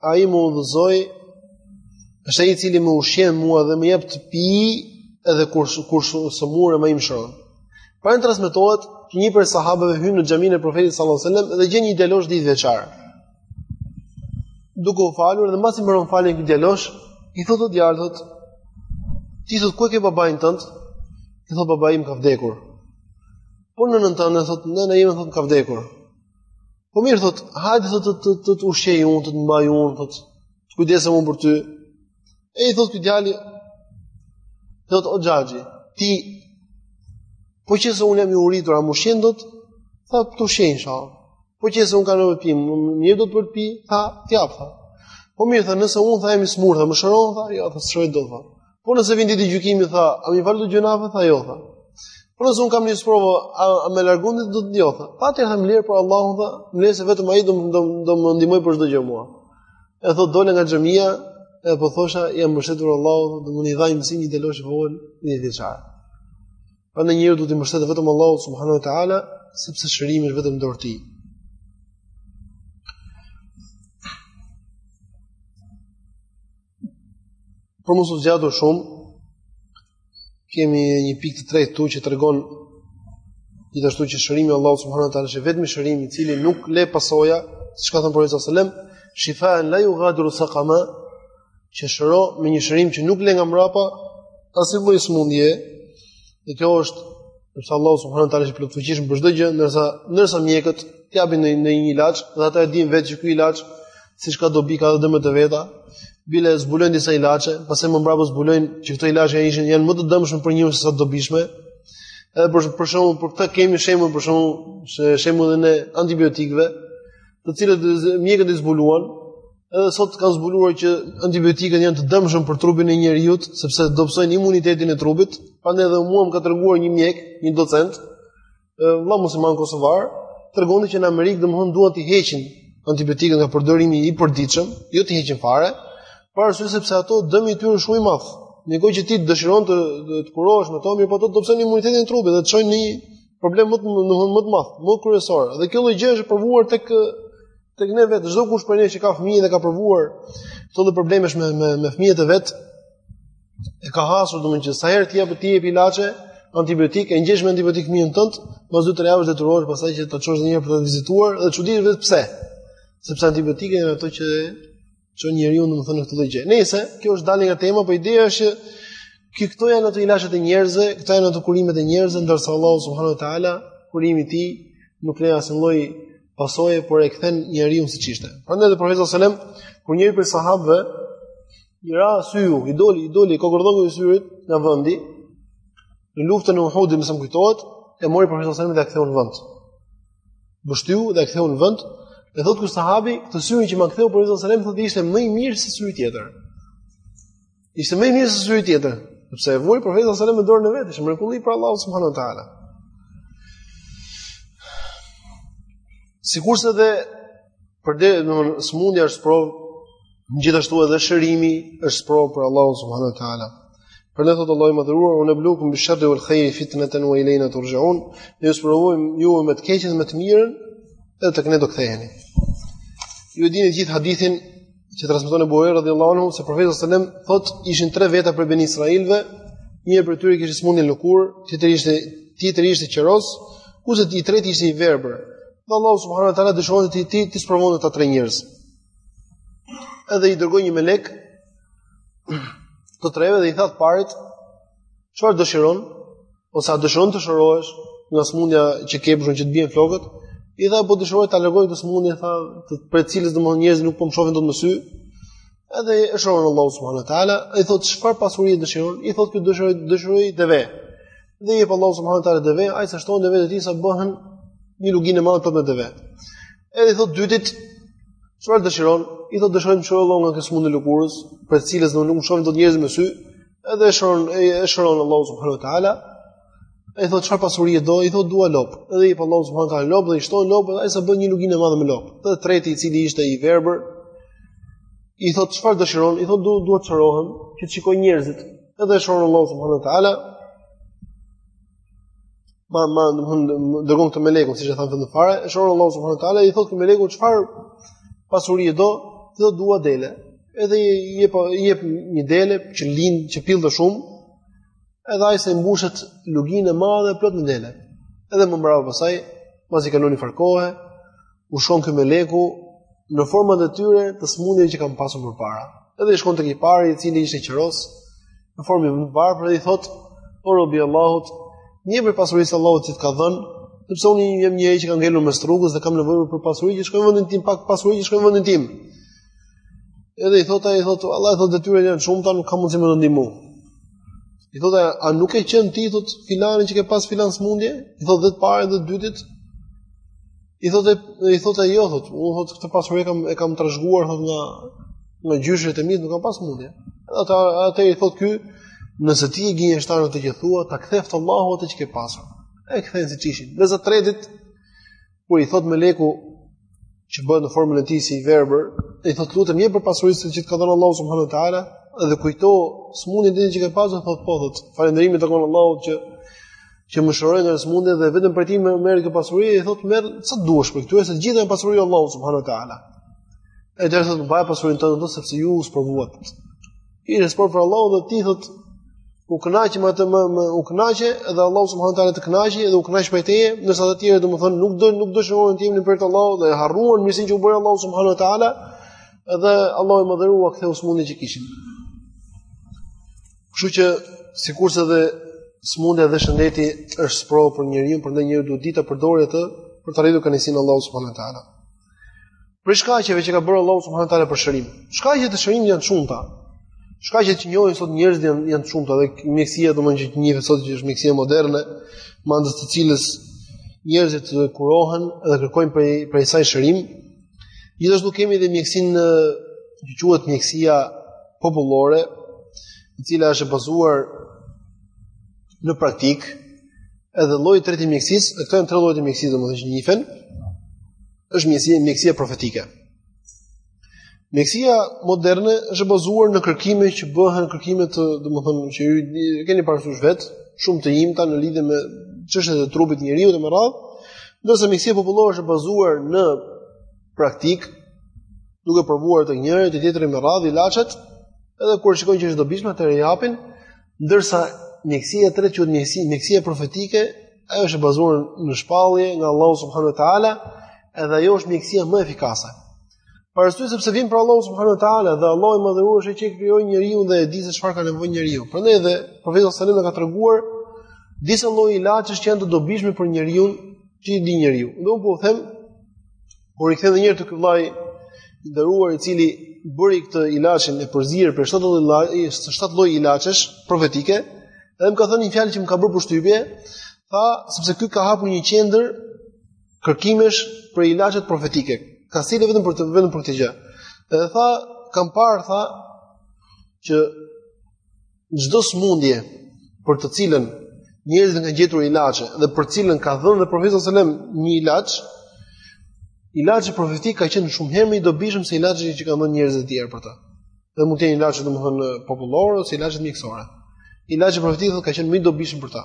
ai më udhëzoi është ai i cili më ushqen mua dhe më jep të pi edhe kur kur sëmurem ai më shëron. Pra transmetohet që një prej sahabeve hyn në xhaminë e Profetit sallallahu alajhi wasallam dhe gjen një djalosh diku veçan. Duke u falur dhe mbasi mbaron faljen ky djalosh, i thotë djalit: "Ti sot ku e ke babain tënd?" I thotë: "Babai im ka vdekur." Po nënën tënde? Thotë: "Nëna ime thotë ka vdekur." Po mirë thot, hajde thot të të të, të ushqej unë, të të mbaj unë, thot. Të kujdesem unë për ty. E i thot ky djali, thot o xhaxhi, ti po qe se unë jam i uritur, a më ushqen dot? Tha të ushqej inshallah. Po qe se unë kam nevojë të pi, më jep dot për të pi, tha të jap tha. Po mirë tha, nëse unë tha jam i smur, tha më shëron tha, jo tha s'të shëroj dot tha. Po nëse vjen dita e gjykimit tha, a m'i fal gjynahet tha jo tha. Po nëse un kam një sprovë, a, a ma largon dot ti, jo tha. Pa ti ha më lirë për Allahun tha, nëse vetëm ai do do, do më ndihmoj për çdo gjë mua. E thot dola nga xhamia, e po thosha jam mbështetur Allahut, do më ndihmojë si një djalosh i vogël një vjeçar. Pra njeriu do të mbështetet vetëm Allahu subhanahu wa taala, sepse shërimi është vetëm në dorë të tij. Për mos u zgjatur shumë, kemi një pikë të tretë këtu që tregon gjithashtu që shërimi i Allahut subhanahu wa taala është i vetmi shërim i cili nuk le pasoja, siç ka thënë profeti sallallahu alajhi wasallam, shifaan la yughadiru saqama, që shëro me një shërim që nuk le nga mbrapa asnjë lloj smundje. Dhe kjo është sepse Allahu subhanahu wa taala është i plotfuqishëm për çdo gjë, ndërsa ndërsa mjekët të japin në një ilaç dhe ata e dinë vetë që ky ilaç siç ka dobi ka edhe dëmet e veta, bile zbulojnë disa ilaçe, pastaj më mbrapa zbulojnë që këto ilaçe janë ishin janë më të dëmshme për njeriun sesa të dobishme. Edhe për për shembull për këtë kemi shembull për shembull se shembullin e antibiotikëve, të cilët mjekët i zbuluan, edhe sot kanë zbuluar që antibiotikët janë të dëmshëm për trupin e njeriut, sepse dobësojnë imunitetin e trupit. Prandaj edhe mua më ka treguar një mjek, një docent, vëlla musliman kosovar, tregonte që në Amerikë domthon duan t'i heqin antibiotikët nga përdorimi i përditshëm, jo t'i heqin fare, por ashtu sepse ato dëmi i tyre është shumë i madh. Një kohë që ti dëshiron të të kurohesh me to, mirëpo ato dobësojnë imunitetin e trupit dhe të çojnë në problem më të, më të madh, më kryesor. Dhe kjo lloj gjëje është provuar tek tek ne vetë, çdokush prej nesh që ka fëmijë dhe ka provuar këto lloj problemesh me me me fëmijët e vet, e ka hasur domethënë që sa herë ti apo ti i jep ilaçe antibiotik, e ngjesh me antibiotik fëmijën tënd, pas 2-3 javësh detyrohesh pastaj që ta çosh edhe një herë për të vizituar dhe çuditesh vetë pse. Sepse antibiotikët janë ato që Çojnë njeriun domethënë në këtë lloj gjëje. Nejse kjo është dalje nga tema, po ideja është që këto janë ato ilaçet e njerëzve, këto janë ato kurimet e njerëzve ndërsa Allahu subhanahu wa taala kurimi i tij nuk le asnjë lloj pasoje, por e kthen njeriun siç ishte. Prandaj dhe profeti sallallahu alajhi wasallam kur njëri prej sahabëve i ra syu, i doli, i doli kokërdhoku i syrit nga vendi në luftën e Uhudit, me sa kujtohet, e mori profeti sallallahu alajhi wasallam dhe e ktheu në vend. E pështyu dhe e ktheu në vend. E thotë ky sahabi, këtë syrin që ma ktheu profeti sallallahu alajhi wasallam thotë ishte më i mirë se syri tjetër. Ishte më i mirë se syri tjetër, sepse e vuri profeti sallallahu alajhi wasallam me dorën e vet, ishte mrekulli prej Allahut subhanahu wa taala. Sikurse dhe Pra domethënë, sëmundja është provë, e gjithashtu edhe shërimi është provë prej Allahut subhanahu wa ta'ala. Prandaj thotë Allahu i madhëruar, ue neblukum bish-sherri uel khajri fitneten ue ilejna turxheun, ne ju sprovojmë ju me të keqen dhe me të mirën, edhe tek ne do ktheheni. Ju e dini gjithë hadithin që transmeton Ebu Hurejra radhiyallahu anhu se profeti sallallahu alajhi wasallam thotë ishin tre veta prej beni Israilëve, një prej tyre kishte smundjen e lëkurës, tjetri ishte tjetri ishte qeros, kurse i treti ishte i verbër. Dhe Allah subhanahu wa taala dëshiron t'i t'i t'i sprovojë ata tre njerëz. Edhe i dërgoi një melek të treve dhe i tha të parit, çfarë dëshiron? Ose a dëshiron të shërohesh nga smundja që ke bën që të bien flokët? I tha po, dëshiroj ta largoj këtë smundje, tha, prej së cilës domethënë njerëzit nuk po më shohin dot me sy. Edhe e shëron Allah subhanahu wa taala, i thotë çfarë pasurie dëshiron? I thotë që dëshiroj dëshiroj deve. dhe i jep Allahu subhanahu wa taala deve, aq sa shtohen devetë e tij sa bëhen një luginë e madhe plot me deve. Edhe i thotë të dytit, çfarë dëshiron? I thotë dëshiroj të më shërojë Allahu nga kjo sëmundje e lëkurës, prej së cilës do nuk më shohin dot njerëzit me sy, edhe e shëron e shëron Allahu subhanahu wa taala. I thotë çfarë pasurie do? I thotë dua lopë. Edhe i jep Allahu subhanahu wa taala lopë dhe i shtohen lopët, aq sa bëhen një luginë e madhe me lopë. Dhe i treti i cili ishte i verbër, i thotë çfarë dëshiron? I thotë dua të shërohem, që të shikoj njerëzit. Edhe e shëron Allahu subhanahu wa ta'ala, ma, ma, domethënë dërgon këtë melekun, siç e thamë në fillim fare, e shëron Allahu subhanahu wa ta'ala, i thotë ky meleku, çfarë pasurie do, thotë dua dele. Edhe i jep, jep një dele që lind, që pillte shumë, edhe aq sa i mbushet luginë e madhe plot me dele. Edhe më mbrapa pastaj, pasi kalon njëfarë kohe, u shkon ky meleku në format e tyre të smundjeve që kanë pasur përpara. Edhe i shkon tek i pari, i cili ishte qeros, në formë të varfër dhe i thot: "O robi i Allahut, më jep prej pasurisë së Allahut që të ka dhënë, sepse unë jam njeri që ka ngelur mes rrugës dhe kam nevojë për pasuri që të shkoj në vendin tim, pak pasuri që të shkoj në vendin tim." Edhe i thot ai, i thot: "Vallahi thot detyrat janë të shumta, nuk kam mundësi me të ndihmu." I thot: "A nuk ke qenë ti thot filani që ke pas filan smundje?" I thot: "Dhe të parit dhe të dytit." I thotë i thotë jo, thotë, unë thotë këtë pasuri kam e kam trashëguar thotë nga nga gjyshët e mi, nuk kam pas smundje. Atëherë i thotë ky, nëse ti je gënjeshtar në atë që thua, ta ktheftë Allahu atë që ke pasur. E kthen siç ishin. Ndërsa të tretit kur i thot meleku që bëhet në formën e tij si i verbër, i thot të lutem jep prej pasurisë që të ka dhënë Allahu subhanahu wa taala dhe kujto smundjen tënde që ke pasur, thot po thot. Falënderimi i takon Allahut që që më shëroi nga smundja dhe vetëm për ti ma mori këtë pasuri i thotë merr sa të duash prej këtyre se gjithë janë pasuri e Allahut subhanuhu teala. Edhe thotë mbaje pasurinë tënde sepse ju u sprovuat. I dhe për Allahun dhe ti thotë u kënaqë me atë më, më u kënaqë dhe Allahu subhanuhu teala të kënaqë dhe u kënaqë prej teje, ndërsa të tjerë domethënë nuk do nuk do dëshironin të jepnin për hir të Allahut dhe harruan mirësinë që u bëri Allahu subhanuhu teala dhe Allahu i madhëruar ktheu smundjen që kishin. Kështu që sikurse edhe smundja dhe shëndeti është sprovë për njeriun, prandaj njeriu duhet të dijë të përdorë atë për të arritur kënaqësinë e Allahut subhanuhu te ala. Prej shkaqeve që ka bërë Allahu subhanahu teala për shërim. Shkaqet e shërimit janë të shumta. Shkaqet që njohin sot njerëzit janë janë të shumta dhe mjekësia domethënë që njihet sot që është mjekësia moderne, me anë të cilës njerëzit kurohen dhe kërkojnë prej prej saj shërim, Gjithashtu kemi dhe mjekësinë që quhet mjekësia popullore, e cila është e bazuar në praktikë, edhe lloji i tretë i mjekësisë, këto janë tre llojet e mjekësisë domethënë që njihen, është mjekësia, mjekësia profetike. Mjekësia moderne është e bazuar në kërkime që bëhen kërkime të, domethënë që ju i keni parasysh vet, shumë të imta në lidhje me çështjet e trupit të njeriut e me radhë, Ndërsa mjekësia popullore është e bazuar në praktikë, duke provuar tek njëri te tjetri me radhë ilaçet, edhe kur shikojnë që është e dobishme atëherë e japin, ndërsa mjekësia e tretë quhet mjekësi, mjekësia profetike, ajo është e bazuar në shpallje nga Allahu subhanahu wa taala, edhe ajo është mjekësia më efikase. Për arsye sepse vjen prej Allahut subhanahu wa taala dhe Allahu i madhëruar është ai që krijoi njeriun dhe e di se çfarë ka nevojë njeriu. Prandaj edhe profeti sallallahu alajhi wasallam ka treguar disa lloje ilaçesh që janë të dobishme për njeriun, që i di njeriu. Dhe unë po ju them, u rikthehem edhe një herë te ky vllai i nderuar i cili bëri këtë ilaçin e përzier prej 7 lloje 7 lloje ilaçesh profetike, edhe më ka thënë një fjalë që më ka bërë përshtypje, tha sepse ky ka hapur një qendër kërkimesh për ilaçet profetike. Kastile vetëm për të vetëm për këtë gjë. Dhe tha, kam parë tha që çdo smundje për të cilën njerëzit kanë gjetur ilaçe dhe për të cilën ka dhënë dhe profeti sallallahu alajhi wasallam një ilaç, ilaçi profetik ka qenë shumë herë më i dobishëm se ilaçi që kanë dhënë njerëzit e tjerë për ta. Dhe mund të jenë ilaçe domethënë popullore ose ilaçe mjekësore. Ilaçi profetik thotë ka qenë më i dobishëm për ta.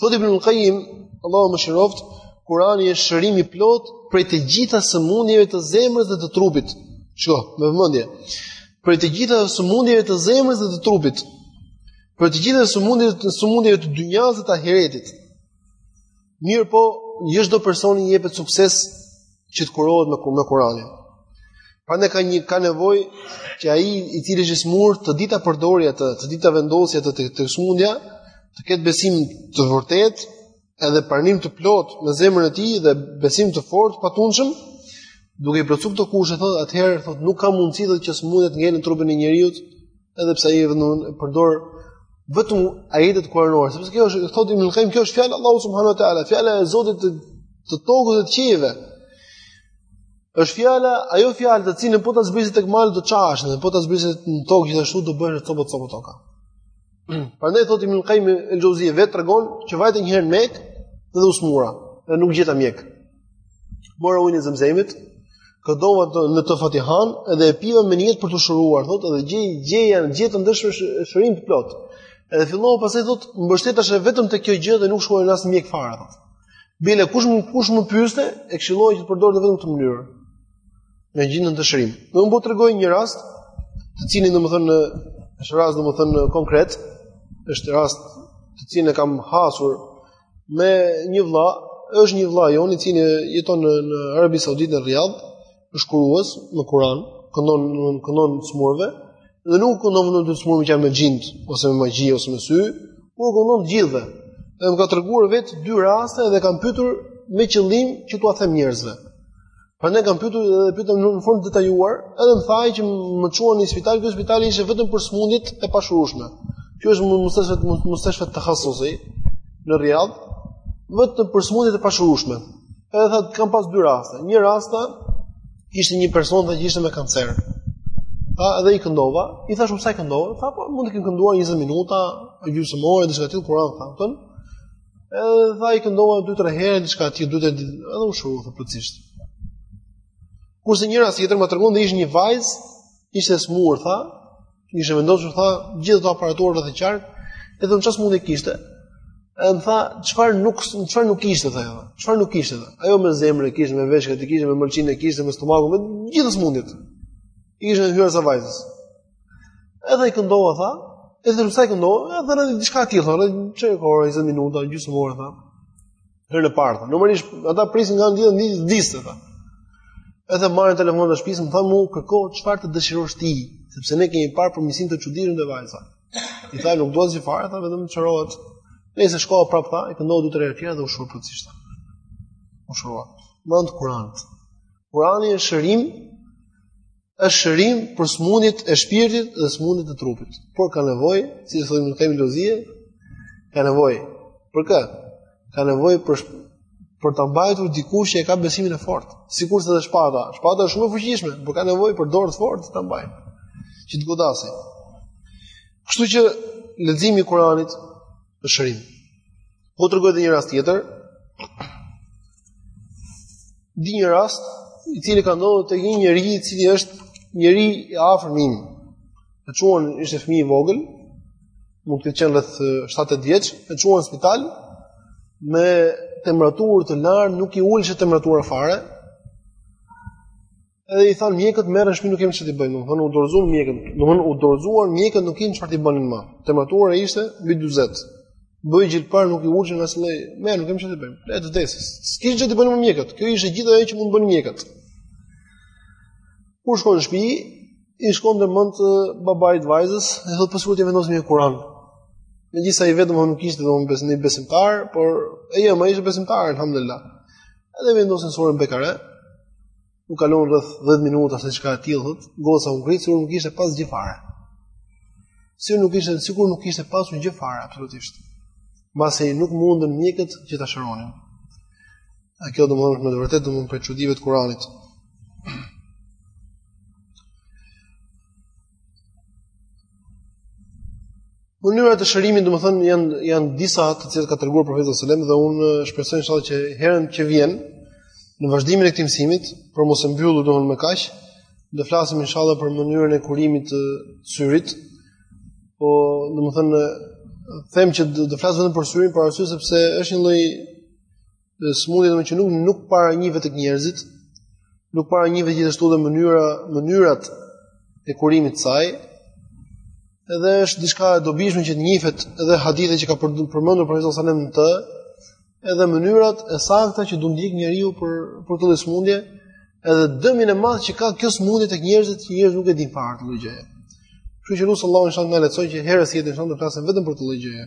Thotë Ibn Qayyim, Allahu e mëshiroftë, Kurani është shërim i plotë prej të gjitha sëmundjeve të zemrës dhe të trupit. Shiko, me vëmendje. Prej të gjitha sëmundjeve të zemrës dhe të trupit. Prej të gjitha sëmundjeve të sëmundjeve të dynjasë dhe të ahiretit. Mirëpo, jo çdo personi i jepet sukses që të kurohet me me Kur'anin. Prandaj ka një ka nevojë që ai i cili është smur të dijë ta përdorë atë, të dijë ta vendosë atë te, te smundja, të ketë besim të vërtet, edhe pranim të plot në zemrën e tij dhe besim të fortë të patundshëm, duke i plotësuar këto kushte thotë atëherë thotë nuk ka mundësi të që smundja të ngelë në trupin e njeriu Edhe pse ai vendon përdor vetëm ajetet kuranore, sepse kjo është thotë Ibn Qayyim, kjo është fjala e Allahut subhanahu wa taala, fjala e Zotit të, të tokës dhe të qiejve. Është fjala, ajo fjalë të cilën po ta zbrisit tek mali do çahej, dhe po ta zbrisit në tokë gjithashtu do bëhej copa copa toka. Prandaj thotë Ibn Qayyim el-Jauziy vetë tregon që vajta një herë në Mekë dhe u smura, dhe nuk gjeta mjek. Mora ujin e Zemzemit, këdova të, në të Fatihan dhe e piva me nijet për t'u shëruar, thotë, dhe gjej gjeja në të, gjeta në të shërim të plot. Edhe fillova pastaj thotë, mbështetash vetëm te kjo gjë dhe nuk shkoja në asnjë mjek fare thotë. Bile kush më kush më pyeste, e këshilloja që të përdor vetëm këtë mënyrë. Në të gjen shërim. Unë po tregoj një rast, të cilin domethënë është rast domethënë konkret, është rast të cilin e kam hasur me një vëlla, është një vëlla jonë i cili jeton në, në Arabinë Saudite në Riyadh, është kurues me Kur'an, këndon, u këndon të smurve dhe nuk u këndon vetëm të smurve që janë me xhind ose me magji ose me sy, por u këndon të gjithëve. Dhe më ka treguar vetë dy raste dhe e kam pyetur me qëllim që t'ua them njerëzve. Pra e kam pyetur dhe pyetur në formë të detajuar, edhe më tha që më çuan në spital, ky spital ishte vetëm për smundjet e pashërueshme. Kjo është musteshfa, musteshfa tekhasusi në Riyadh, vetëm për smundjet e pashërueshme. Edhe thotë kam pas dy raste. Një rast ishte një person që ishte me kancer. Tha edhe i këndova, i thashë unë sa i këndova, tha po mund të kem kënduar 20 minuta, gjysmë ore, diçka e tillë Kur'an tha, thonë. Edhe tha i këndova dy tre herë diçka e tillë duhet të edhe u shërua tha plotësisht. Kurse një rast tjetër më tregon se ishte një vajzë, ishte e smur tha, ishte vendosur tha gjithë ato aparaturat e qartë, edhe unë çfarë smundje kishte. Edhe më tha çfarë nuk çfarë nuk kishte tha ajo. Çfarë nuk kishte tha. Ajo me zemrën e kishte, me veshkat e kishte, me mëlçinë e kishte, me stomakun, me gjithë smundjet. Ishin hyrë asaj vajzës. Edhe i këndova tha, edhe rreth sa i këndova, edhe rreth diçka e tillë, thonë, rreth çerek ore, 20 minuta, gjysmë ore tha. Herën e parë. Normalisht ata prisin nga ndjen një distë tha. Edhe marrin telefonin në shtëpi, më thonë, "Na kërko çfarë të dëshirosh ti, sepse ne kemi parë përmirësim të çuditshëm te vajza." I thashë, "Nuk dua asgjë fare, tha, vetëm të shërohet." Nejse shkova prapë tha, i këndova dy tre herë tjera dhe u shërua plotësisht. U shërua. Me Kur'an. Kur'ani është shërim është shërim për smundjet e shpirtit dhe smundjet e trupit. Por ka nevojë, si të thonë në temë lozie, ka nevojë. Për kë? Ka nevojë për për ta mbajtur dikush që e ka besimin e fortë. Sikurse dhe shpata, shpata është shumë e fuqishme, por ka nevojë për dorë të fortë ta mbajë. Që të godasë. Kështu që leximi i Kuranit është shërim. Po ju tregoj dhe një rast tjetër, di një rast, i cili ka ndodhur te një njeri, i cili është njeri i afërm imi. E çuan ishte fëmi i vogël, mund të ketë qenë rreth shtatë-tetë vjeç, e çuan në spital me temperaturë të lartë, nuk i ulshe temperatura fare. Edhe i thanë mjekët merre në shpi nuk kemi çfarë të bëjmë. Domethënë u dorëzuan mjekët. Domethënë u dorëzuan mjekët nuk kishin çfarë të bënin më. Temperatura ishte mbi 40. Bëj gjithë parë nuk i ulshin as lloj. Me nuk kemi çfarë të bëjmë. Le të vdesë. S'kishin çfarë të bënin më mjekët. Kjo ishte gjithë ajo që mund të bënin mjekët. Kur shkon në shtëpi, i shkon në mend babait të vajzës, e thotë po sikur t'i vendos një Kur'an. Megjithëse ai vetë nuk ishte domethënë besnik besimtar, por e ëma ishte besimtar, alhamdulillah. Edhe vendosën surën Bekare. Nuk kalon rreth 10 minuta a diçka e tillë thot, goca u ngrit sikur nuk kishte pas gjë fare. Si nuk ishte sikur nuk kishte pasur gjë fare absolutisht. Mbasi nuk mundën mjekët që ta shëronin. E kjo domethënë me të vërtetë domethënë prej çudive të Kuranit. Mënyrat e shërimit, domethënë janë janë disa të cilat ka treguar profeti sallallahu alajhi wasallam dhe unë shpresoj inshallah që herën që vjen në vazhdimin e këtij mësimit, për të mos e mbyllur domethënë me kaq, do flasim inshallah për mënyrën e kurimit të syrit. Po, domethënë them që do të flas vetëm për syrin, për arsye sepse është një lloj dhe smundje domethënë që nuk nuk para njihet tek njerëzit, nuk para njihet gjithashtu dhe mënyra mënyrat e kurimit të saj. Edhe është diçka e dobishme që të njihet edhe hadithet që ka përmendur Profeti sallallahu alajhi wasallam edhe mënyrat e sakta që do ndjek njeriu për për këtë smundje, edhe dëmin e madh që ka kjo smundje tek njerëzit që njerëzit nuk e dinë fare këtë gjë. Kështu që lus Allahun inshallah na lejojë që herës tjetër inshallah të flasim vetëm për këtë gjë.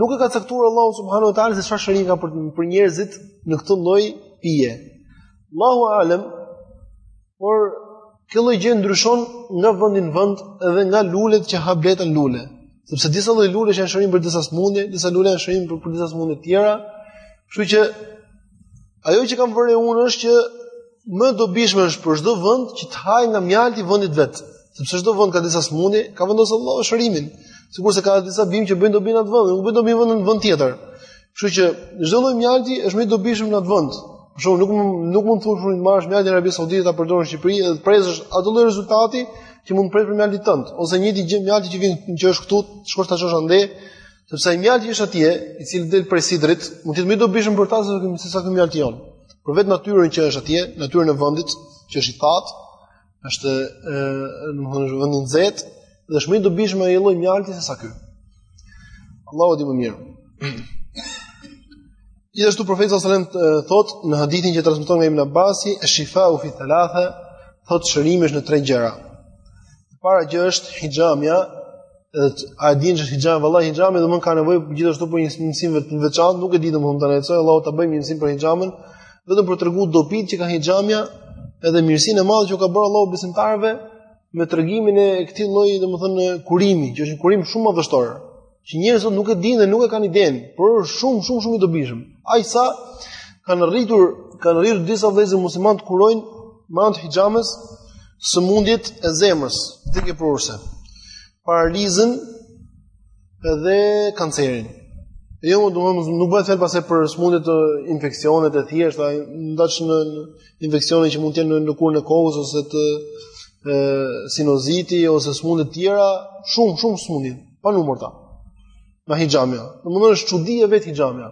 Nuk e ka caktuar Allahu subhanahu wa taala se çfarë shërim ka për për njerëzit në këtë lloj pije. Allahu alem, por kjo lloj gjë ndryshon nga vendi në vend dhe nga lulet që ha bleta lule. Sepse disa lloj lulesh janë shërim për disa sëmundje, disa lule janë shërim për, për disa sëmundje të tjera. Kështu që Ajo që kam vënë re unë është që më dobishme është për çdo vend që të hajë nga mjalti i vendit të vet, sepse çdo vend ka disa sëmundje, ka vendosur Allahu shërimin, sikurse ka disa bimë që bëjnë dobi në atë vend, nuk bëjnë dobi në vend tjetër. Kështu që çdo lloj mjalti është më i dobishëm në atë vend. Për shembull, nuk nuk mund të thuash të marrësh mjaltin e Arabisë Saudite ta përdorësh në Shqipëri dhe të presësh atë lloj rezultati që mund të presësh për mjaltin tënd, ose e njëjta gjë mjalti që vjen që është këtu, shkosh ta çosh andej, Sepse ai mjalti që është atje, i cili del prej sidrit, mund të jetë më i dobishëm për ta se se sa ky mjalti jonë. Për vetë natyrën që është atje, natyrën e vendit që është i thatë, është ë, domethënë është vendi i nxehtë dhe është më i dobishëm ai lloj mjalti se sa ky. Allahu di më mirë. Gjithashtu profeti sallallahu alajhi wasallam thotë në hadithin që transmetohet nga Ibn Abbasi, "Shifau fi thalatha", thotë shërimi është në tre gjëra. E para gjë është hixhamja, edhe e dinë që hixhamja vallahi hixhamja domethënë ka nevojë gjithashtu për një mësim të veçantë, nuk e di domthonë tani se Allahu ta bëjë një mësim për hixhamen, vetëm për t'i tregu dobitë që ka hixhamja, edhe mirësinë e madhe që ka bërë Allahu besimtarëve me tregimin e këtij lloji domthonë kurimi, që është një kurim shumë i vështirë. që njerëzit nuk e dinë dhe nuk e kanë idenë, por është shumë shumë shumë i dobishëm. Aq sa kanë arritur, kanë arritur disa vëllezër muslimanë të kurojnë me anë të hixhames sëmundjet e zemrës, dikë prurse. Paralizën dhe kancerin. E jo, domethënë nuk bëhet fjalë pastaj për sëmundje të infeksionet e thjeshta, ndaç në infeksione që mund të jenë në lëkurën e kokës ose të e, sinoziti ose sëmundje të tjera, shumë shumë sëmundje. pa numër ta. Hixhamja. Domethënë është çudi vetë hixhamja.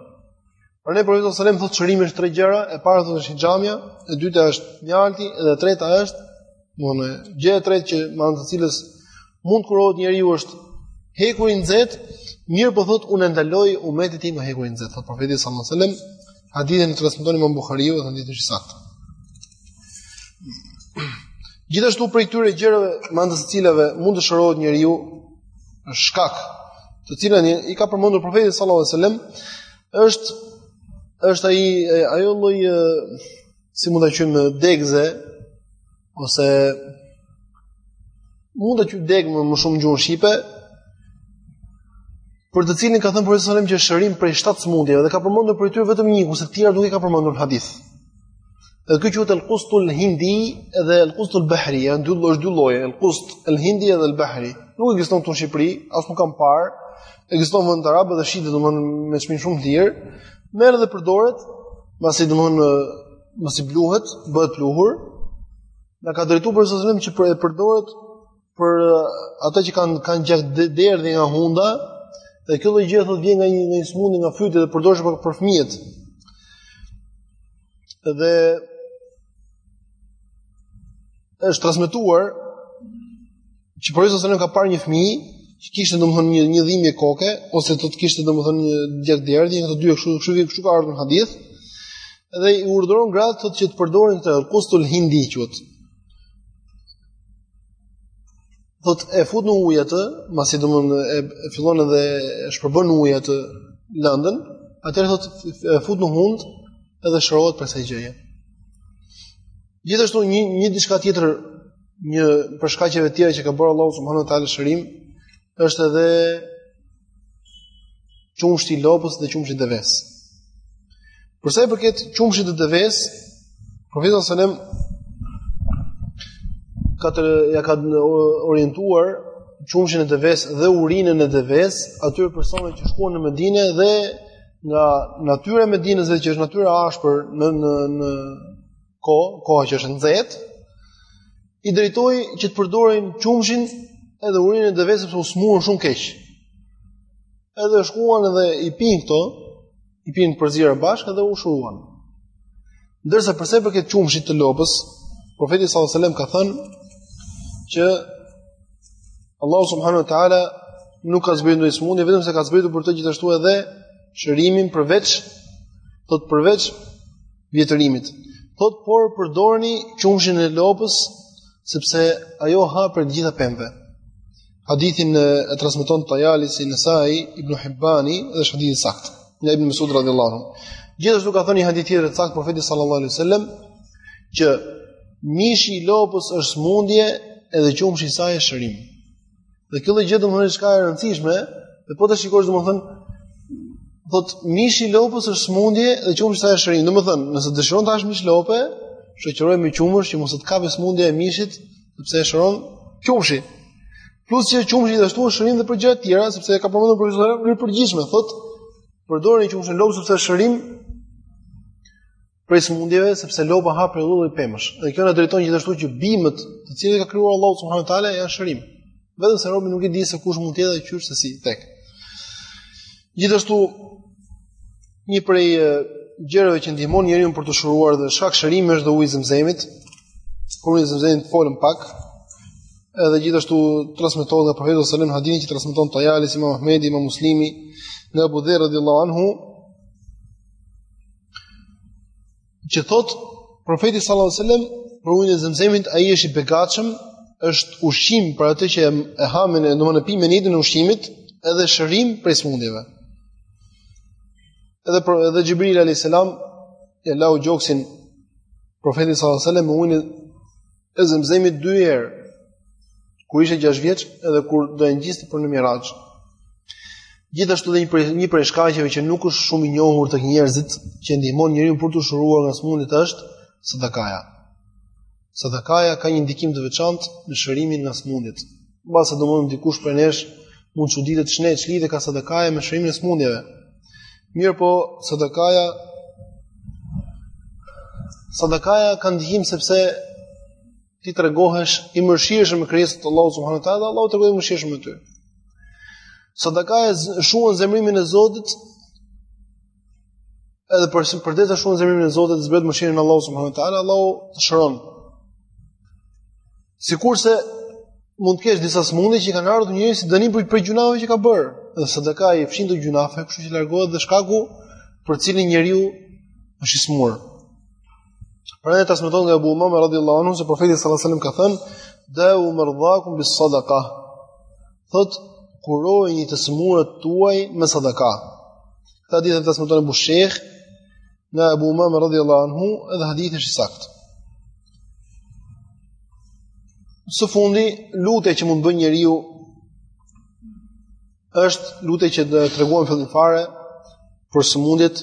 Pra ne, profeti sallallahu alajhi wasallam, thotë shërimi është tre gjëra, e para thotë është hixhamja, e dyta është mjalti, edhe e treta është, domethënë gjë e tretë që me anë të cilës mund të kurohet njeriu është hekuri i nxehtë, mirëpo thotë unë ndaloj umetin tim nga hekuri i nxehtë, thotë profeti sallallahu alajhi wasallam, Hadithin e transmeton Imam Buhariu dhe hadithi është i saktë. Gjithashtu prej këtyre gjërave me anë të të cilave mund të shërohet njeriu si shkak të cilat i ka përmendur profeti sallallahu alajhi wasallam është është ai ajo lloj si mund ta quajmë degëze Ose mund ta quajmë degë më shumë në gjuhën shqipe, për të cilin ka thënë profeti sallallahu alajhi wasallam që është shërim prej 7 smundjeve dhe ka përmendur prej tyre vetëm një, kurse të tjerat nuk i ka përmendur në hadith. Edhe ky quhet al-qustul hindi dhe al-qustul bahri, janë dy lloje, dy lloje, al-qust al-hindi dhe al-bahri. Nuk ekziston këtu në Shqipëri, as nuk kam parë. Ekziston në vendet arabe dhe shitet domthon me çmim shumë të lirë. Merret dhe përdoret, pasi domthon masi bluhet, bëhet pluhur. Na ka drejtuar Profeti salallahu alejhi ue selem që e përdoret për ata që kanë kanë gjakderdhje nga hunda, dhe kjo lloj gjë thotë vjen nga një nga një smundje nga fyti dhe përdoret për, për fëmijët. Dhe është transmetuar që Profeti ka parë një fëmijë që kishte domthon një një dhimbje koke ose do të kishte domthon një gjakderdhje këto dy kështu kështu kështu ka ardhur në hadith dhe i urdhëron gratë thotë që të përdorin el kustul hindi që thotë e fut në ujë atë masi domthon e, e fillon edhe e shpërbën ujë atë lëndën atëherë thotë e fut në hund edhe shërohet prej asaj gjëje gjithashtu një një diçka tjetër një prej shkaqeve të tjera që ka bërë Allahu subhanahu wa taala shërim është edhe qumshti i lopës dhe qumshti i deves. Për sa i përket qumshit të deves, profeti sallallahu alajhi wasallam ka të, ja ka orientuar qumshin e deves dhe urinën e deves atyre personave që shkuan në Medinë dhe nga natyra e Medinës që është natyra ashpër në në në ko, koha që është nxehtë, i drejtoi që të përdorin qumshin edhe urinën e deves sepse u smurën shumë keq. Edhe shkuan edhe i pin këto, i pin përzier bashkë edhe u shëruan. Ndërsa për sa i përket qumshit të lopës, profeti s.a.s. ka thënë që Allah subhanu wa ta'ala nuk ka zbritur ndonjë smundje, vetëm se ka zbritur për të gjithashtu edhe shërimin përveç, thot përveç vjetërimit. Thot por përdorni qumshin e lopës sepse ajo ha prej të gjitha pemëve. Hadithin e, e transmeton Tajalisi, Nesai, Ibn Hibani dhe është hadith i saktë. Nga Ibn Mesud radhiyallahu anhu. Gjithashtu ka thënë një hadith tjetër të saktë profeti sallallahu alaihi wasallam që mishi i lopës është smundje edhe qumshi i saj është shërim. Dhe kjo lloj gjë domethënë është diçka e rëndësishme, dhe po ta shikosh domethënë thot mishi i lopës është smundje dhe qumshi i saj është shërim. Domethënë, nëse dëshiron të hash mish lope, shoqëroje me qumësh që mos të kapë smundja e mishit, sepse e shëron qumshi. Plus që qumshi gjithashtu është shërim dhe për gjëra të tjera, sepse e ka përmendur Profeti në përgjithësi, thotë përdorni qumshin e lopës sepse është shërim prej smundjeve sepse lopa ha prej çdo lloj pemësh. Dhe kjo na drejton gjithashtu që bimët, të cilët ka krijuar Allahu subhanahu wa taala, janë shërim. Vetëm se robi nuk e di se kush mund të jetë dhe qysh se si tek-tek. Gjithashtu një prej gjërave që ndihmon njeriun për t'u shëruar dhe shkak shërimi është dhe uji i zemzemit. Për ujin e zemzemit folëm pak, edhe gjithashtu transmetohet nga profeti sallallahu alajhi wasallam hadithin që transmeton Tajalisi, Imam Ahmedi, Imam Muslimi, nga Abu Dherr radhiyallahu anhu, Që thot profeti sallallahu alajhi wasallam për ujin e Zemzemit, ai është i begatshëm, është ushqim për atë që e ha me, domethënë e pi me nijetin e ushqimit, edhe shërim prej smundjeve. Edhe për, edhe Xhibril alayhis salam ia lau gjoksin profetit sallallahu alajhi wasallam me ujin e Zemzemit dy herë kur ishte 6 vjeç edhe kur do e ngjiste për në Miraxh. Gjithashtu dhe një prej një prej shkaqeve që nuk është shumë i njohur tek njerëzit që e ndihmon njeriun për t'u shëruar nga smundjet është sadakaja. Sadakaja ka një ndikim të veçantë në shërimin nga smundjet. Mbase domethënë dikush prej nesh mund të çuditet ç'ne ç'lidhje ka sadakaja me shërimin e smundjeve. Mirëpo, sadakaja sadakaja ka ndikim sepse ti tregohesh i mëshirshëm me krijesat e Allahut subhanuhu teala dhe Allahu tregohet i mëshirshëm me ty. Sadakaja shuan zemrimin e Zotit Edhe për për derisa shuan zemrimin e Zotit zbret mëshirën e Allahut subhanuhu teala, Allahu të shëron. Sikurse mund të ketë disa sëmundje që i kanë ardhur njeriut si dënim për prej gjunahve që ka bërë. Dhe sadakaja i fshin gjunahet, kështu që largohet dhe shkaku për të cilin njeriu është i smur. Prandaj transmetohet nga Abu Umama radhiyallahu anhu se profeti sallallahu alajhi wasallam ka thënë: "Dawu mardhakum bis sadaqa." Thot kurojini të sëmurët tuaj me sadaka. Këtë hadith e transmeton Ebu Shejh nga Abu Umama radhiyallahu anhu dhe hadithi është i saktë. Së fundi, lutja që mund të bëjë njeriu është lutja që treguam në fillim fare për sëmundjet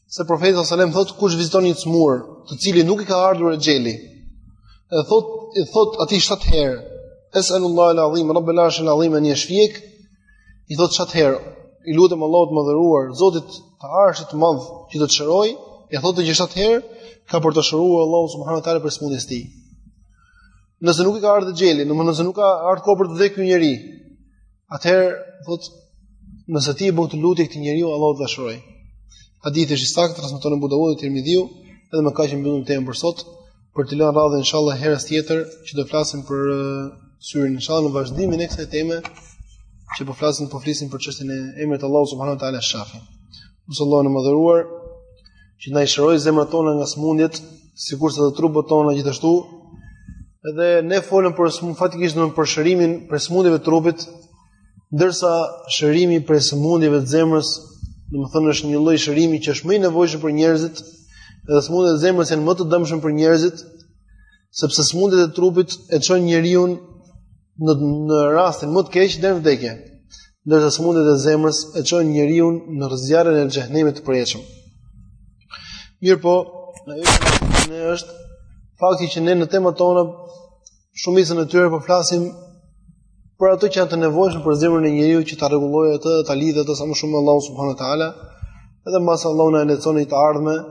Se profeti sallallahu alajhi wasallam thotë kush viziton një të smurë, të cilit nuk i ka ardhur exheli. E thot i thot atij 7 herë, "Es'alullahe alazim, Rabbel arshil azim an yashfiyak." I thot 7 herë, "I lutem Allahut të madhëruar, Zotit të arshit të madh, që të të shëroj." E thot këtë 7 herë, ka për ta shëruar Allahu subhanahu wa taala prej smundjes tij. Nëse nuk i ka ardhur exheli, domethënë nëse nuk ka ardhur koha për të vdekur njeriu, Atëherë, thot, nëse ti e bën këtë lutje këtij njeriu, Allahu do ta shëroj. Hadithi është i saktë, transmeton Abu Dawud dhe Tirmidhiu, edhe me kaq e mbyllim temën për sot, për të lënë radhën inshallah herës tjetër që do flasim për syrin inshallah në vazhdimin e kësaj teme që po flasim po flisim për çështjen e emrit Allahu subhanahu wa taala Shafi. Lus Allahun e madhëruar që na i shëroj zemrat tona nga sëmundjet, sikurse edhe trupat tona gjithashtu, Edhe ne folëm për smundje faktikisht për shërimin prej smundjeve të trupit, ndërsa shërimi prej smundjeve të zemrës, domethënë është një lloj shërimi që është më i nevojshëm për njerëzit, edhe smundjet e zemrës janë më të dëmshme për njerëzit, sepse smundjet e trupit e çojnë njeriun në në rastin më të keq deri në vdekje. Ndërsa sëmundjet e zemrës e çojnë njeriun në zjarrin e xhehenemit të përjetshëm. Mirpo, ajo që ne është fakti që ne në temat tona shumicën e tyre po flasim për ato që janë të nevojshme për zemrën e njeriut që ta rregullojë atë, ta lidhë atë sa më shumë me Allahun subhanahu wa taala, edhe mbase Allahu na lejon në të ardhmen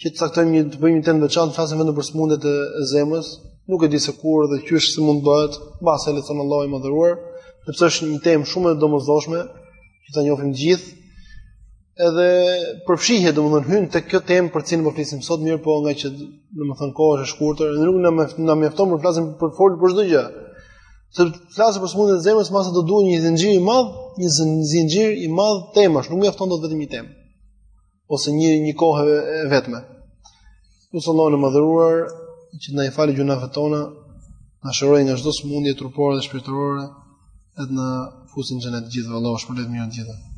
që të caktojmë një të bëjmë një temë të veçantë flasim vetëm për sëmundjet e zemrës, nuk e di se kur dhe qysh si mund të bëhet, mbase le të thonë Allahu i madhëruar, sepse është një temë shumë e domosdoshme që ta njohim të gjithë. Edhe përfshihet domethënë hyn tek kjo temë për të cilën po flisim sot, mirëpo ngaqë domethënë koha është e shkurtër, edhe nuk na na mjafton për të flasim për fol për çdo gjë. Se flasim për sëmundjet e zemrës, mbase do duhet një zinxhir i madh, një zinxhir i madh temash, nuk mjafton dot vetëm një temë. ose një një kohë e vetme. Lus Allahun e madhëruar që na i falë gjynahet tona, na shërojë nga çdo sëmundje trupore dhe shpirtërore, edhe na fusë në xhenet të gjithë Allahu shpërbleftë me të mira të gjithë.